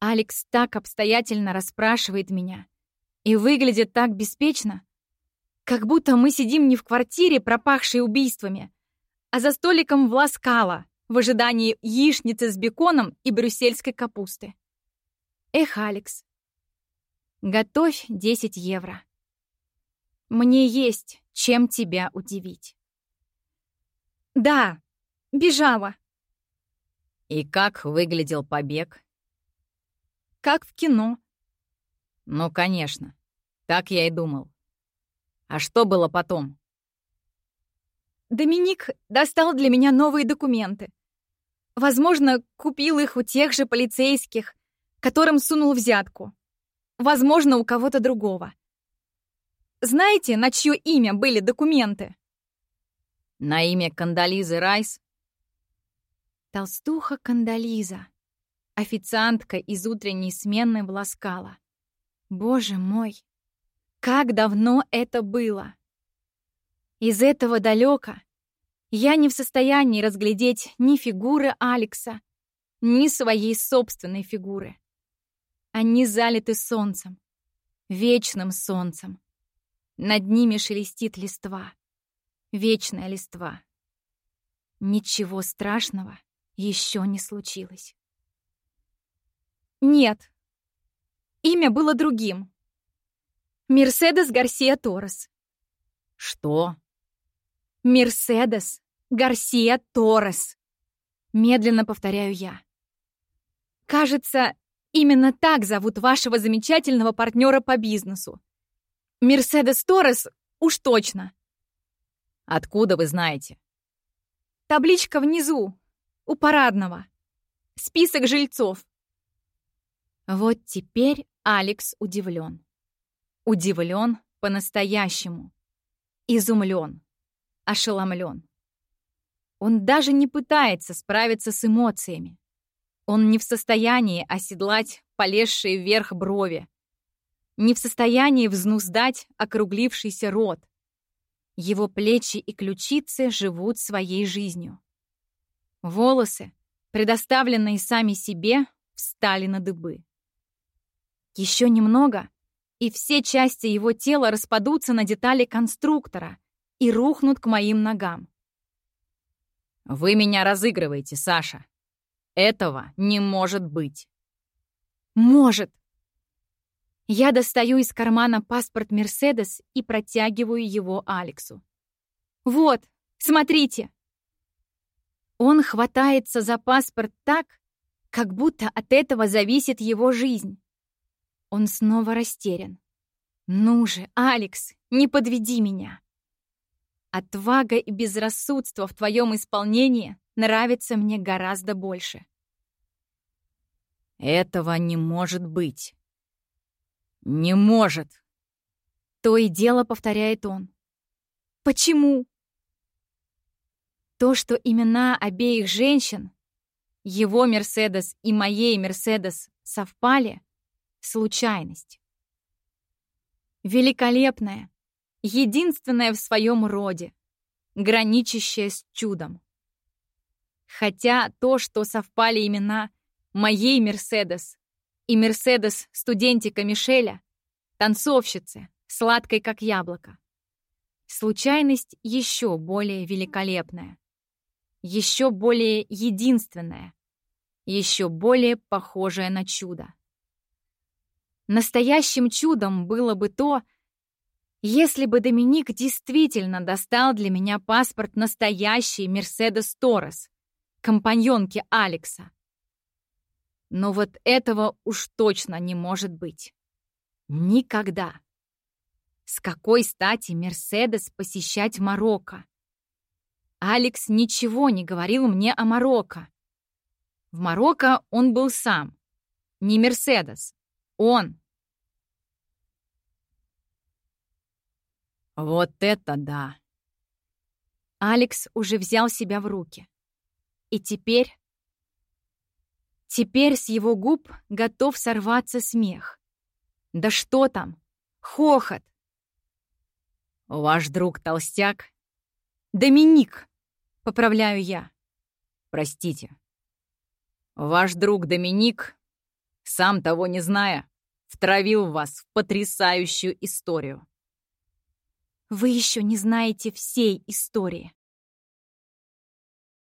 Speaker 3: Алекс так обстоятельно расспрашивает меня и выглядит так беспечно, как будто мы сидим не в квартире, пропахшей убийствами, а за столиком в Ласкала, в ожидании яичницы с беконом и брюссельской капусты. Эх, Алекс, готовь 10 евро. Мне есть чем тебя удивить. Да, бежала.
Speaker 4: И как выглядел побег?
Speaker 3: Как в кино.
Speaker 4: Ну, конечно. Так я и думал. А что было потом?
Speaker 3: Доминик достал для меня новые документы. Возможно, купил их у тех же полицейских, которым сунул взятку. Возможно, у кого-то другого. Знаете, на чье имя были документы?
Speaker 4: На имя Кандализы Райс?
Speaker 3: Толстуха Кандализа. Официантка из утренней смены в. Боже мой, как давно это было! Из этого далека я не в состоянии разглядеть ни фигуры Алекса, ни своей собственной фигуры. Они залиты солнцем, вечным солнцем. Над ними шелестит листва, вечная листва. Ничего страшного еще не случилось. Нет, имя было другим. Мерседес Гарсия Торрес.
Speaker 4: Что?
Speaker 3: Мерседес Гарсия Торрес. Медленно повторяю я. Кажется, именно так зовут вашего замечательного партнера по бизнесу. Мерседес Торрес уж точно.
Speaker 4: Откуда вы знаете?
Speaker 3: Табличка внизу, у парадного. Список жильцов. Вот теперь Алекс удивлен. Удивлен по-настоящему. Изумлен ошеломлен.
Speaker 1: Он даже не пытается справиться с эмоциями. Он не в состоянии оседлать полезшие вверх брови, не в состоянии взнуздать округлившийся рот. Его плечи и ключицы живут своей жизнью. Волосы, предоставленные сами себе, встали на дыбы. Еще немного, и все части его тела распадутся на детали конструктора и рухнут к моим ногам.
Speaker 4: «Вы меня разыгрываете, Саша. Этого не может быть».
Speaker 1: «Может!» Я достаю из кармана паспорт Мерседес и протягиваю его Алексу. «Вот, смотрите!» Он хватается за паспорт так, как будто от этого зависит его жизнь. Он снова растерян. «Ну же, Алекс, не подведи меня!» Отвага и безрассудство в твоем исполнении нравятся мне гораздо больше.
Speaker 4: Этого не может быть. Не может.
Speaker 1: То и дело повторяет он. Почему? То, что имена обеих женщин, его Мерседес и моей Мерседес, совпали — случайность. Великолепная, единственная в своем роде, граничащая с чудом. Хотя то, что совпали имена моей Мерседес и Мерседес студентика Мишеля, танцовщицы, сладкой как яблоко. Случайность еще более великолепная, еще более единственная, еще более похожая на чудо. Настоящим чудом было бы то, если бы Доминик действительно достал для меня паспорт настоящей Мерседес Торрес, компаньонки Алекса. Но вот этого уж точно не может быть. Никогда. С какой стати Мерседес посещать Марокко? Алекс ничего не говорил мне о Марокко. В Марокко он был сам. Не Мерседес. Он.
Speaker 4: Вот это да!
Speaker 1: Алекс уже взял себя в руки. И теперь Теперь с его губ готов сорваться смех. Да что там? Хохот!
Speaker 4: Ваш друг толстяк?
Speaker 1: Доминик, поправляю я.
Speaker 4: Простите. Ваш друг Доминик, сам того не зная, втравил вас в потрясающую историю.
Speaker 1: Вы еще не знаете всей истории.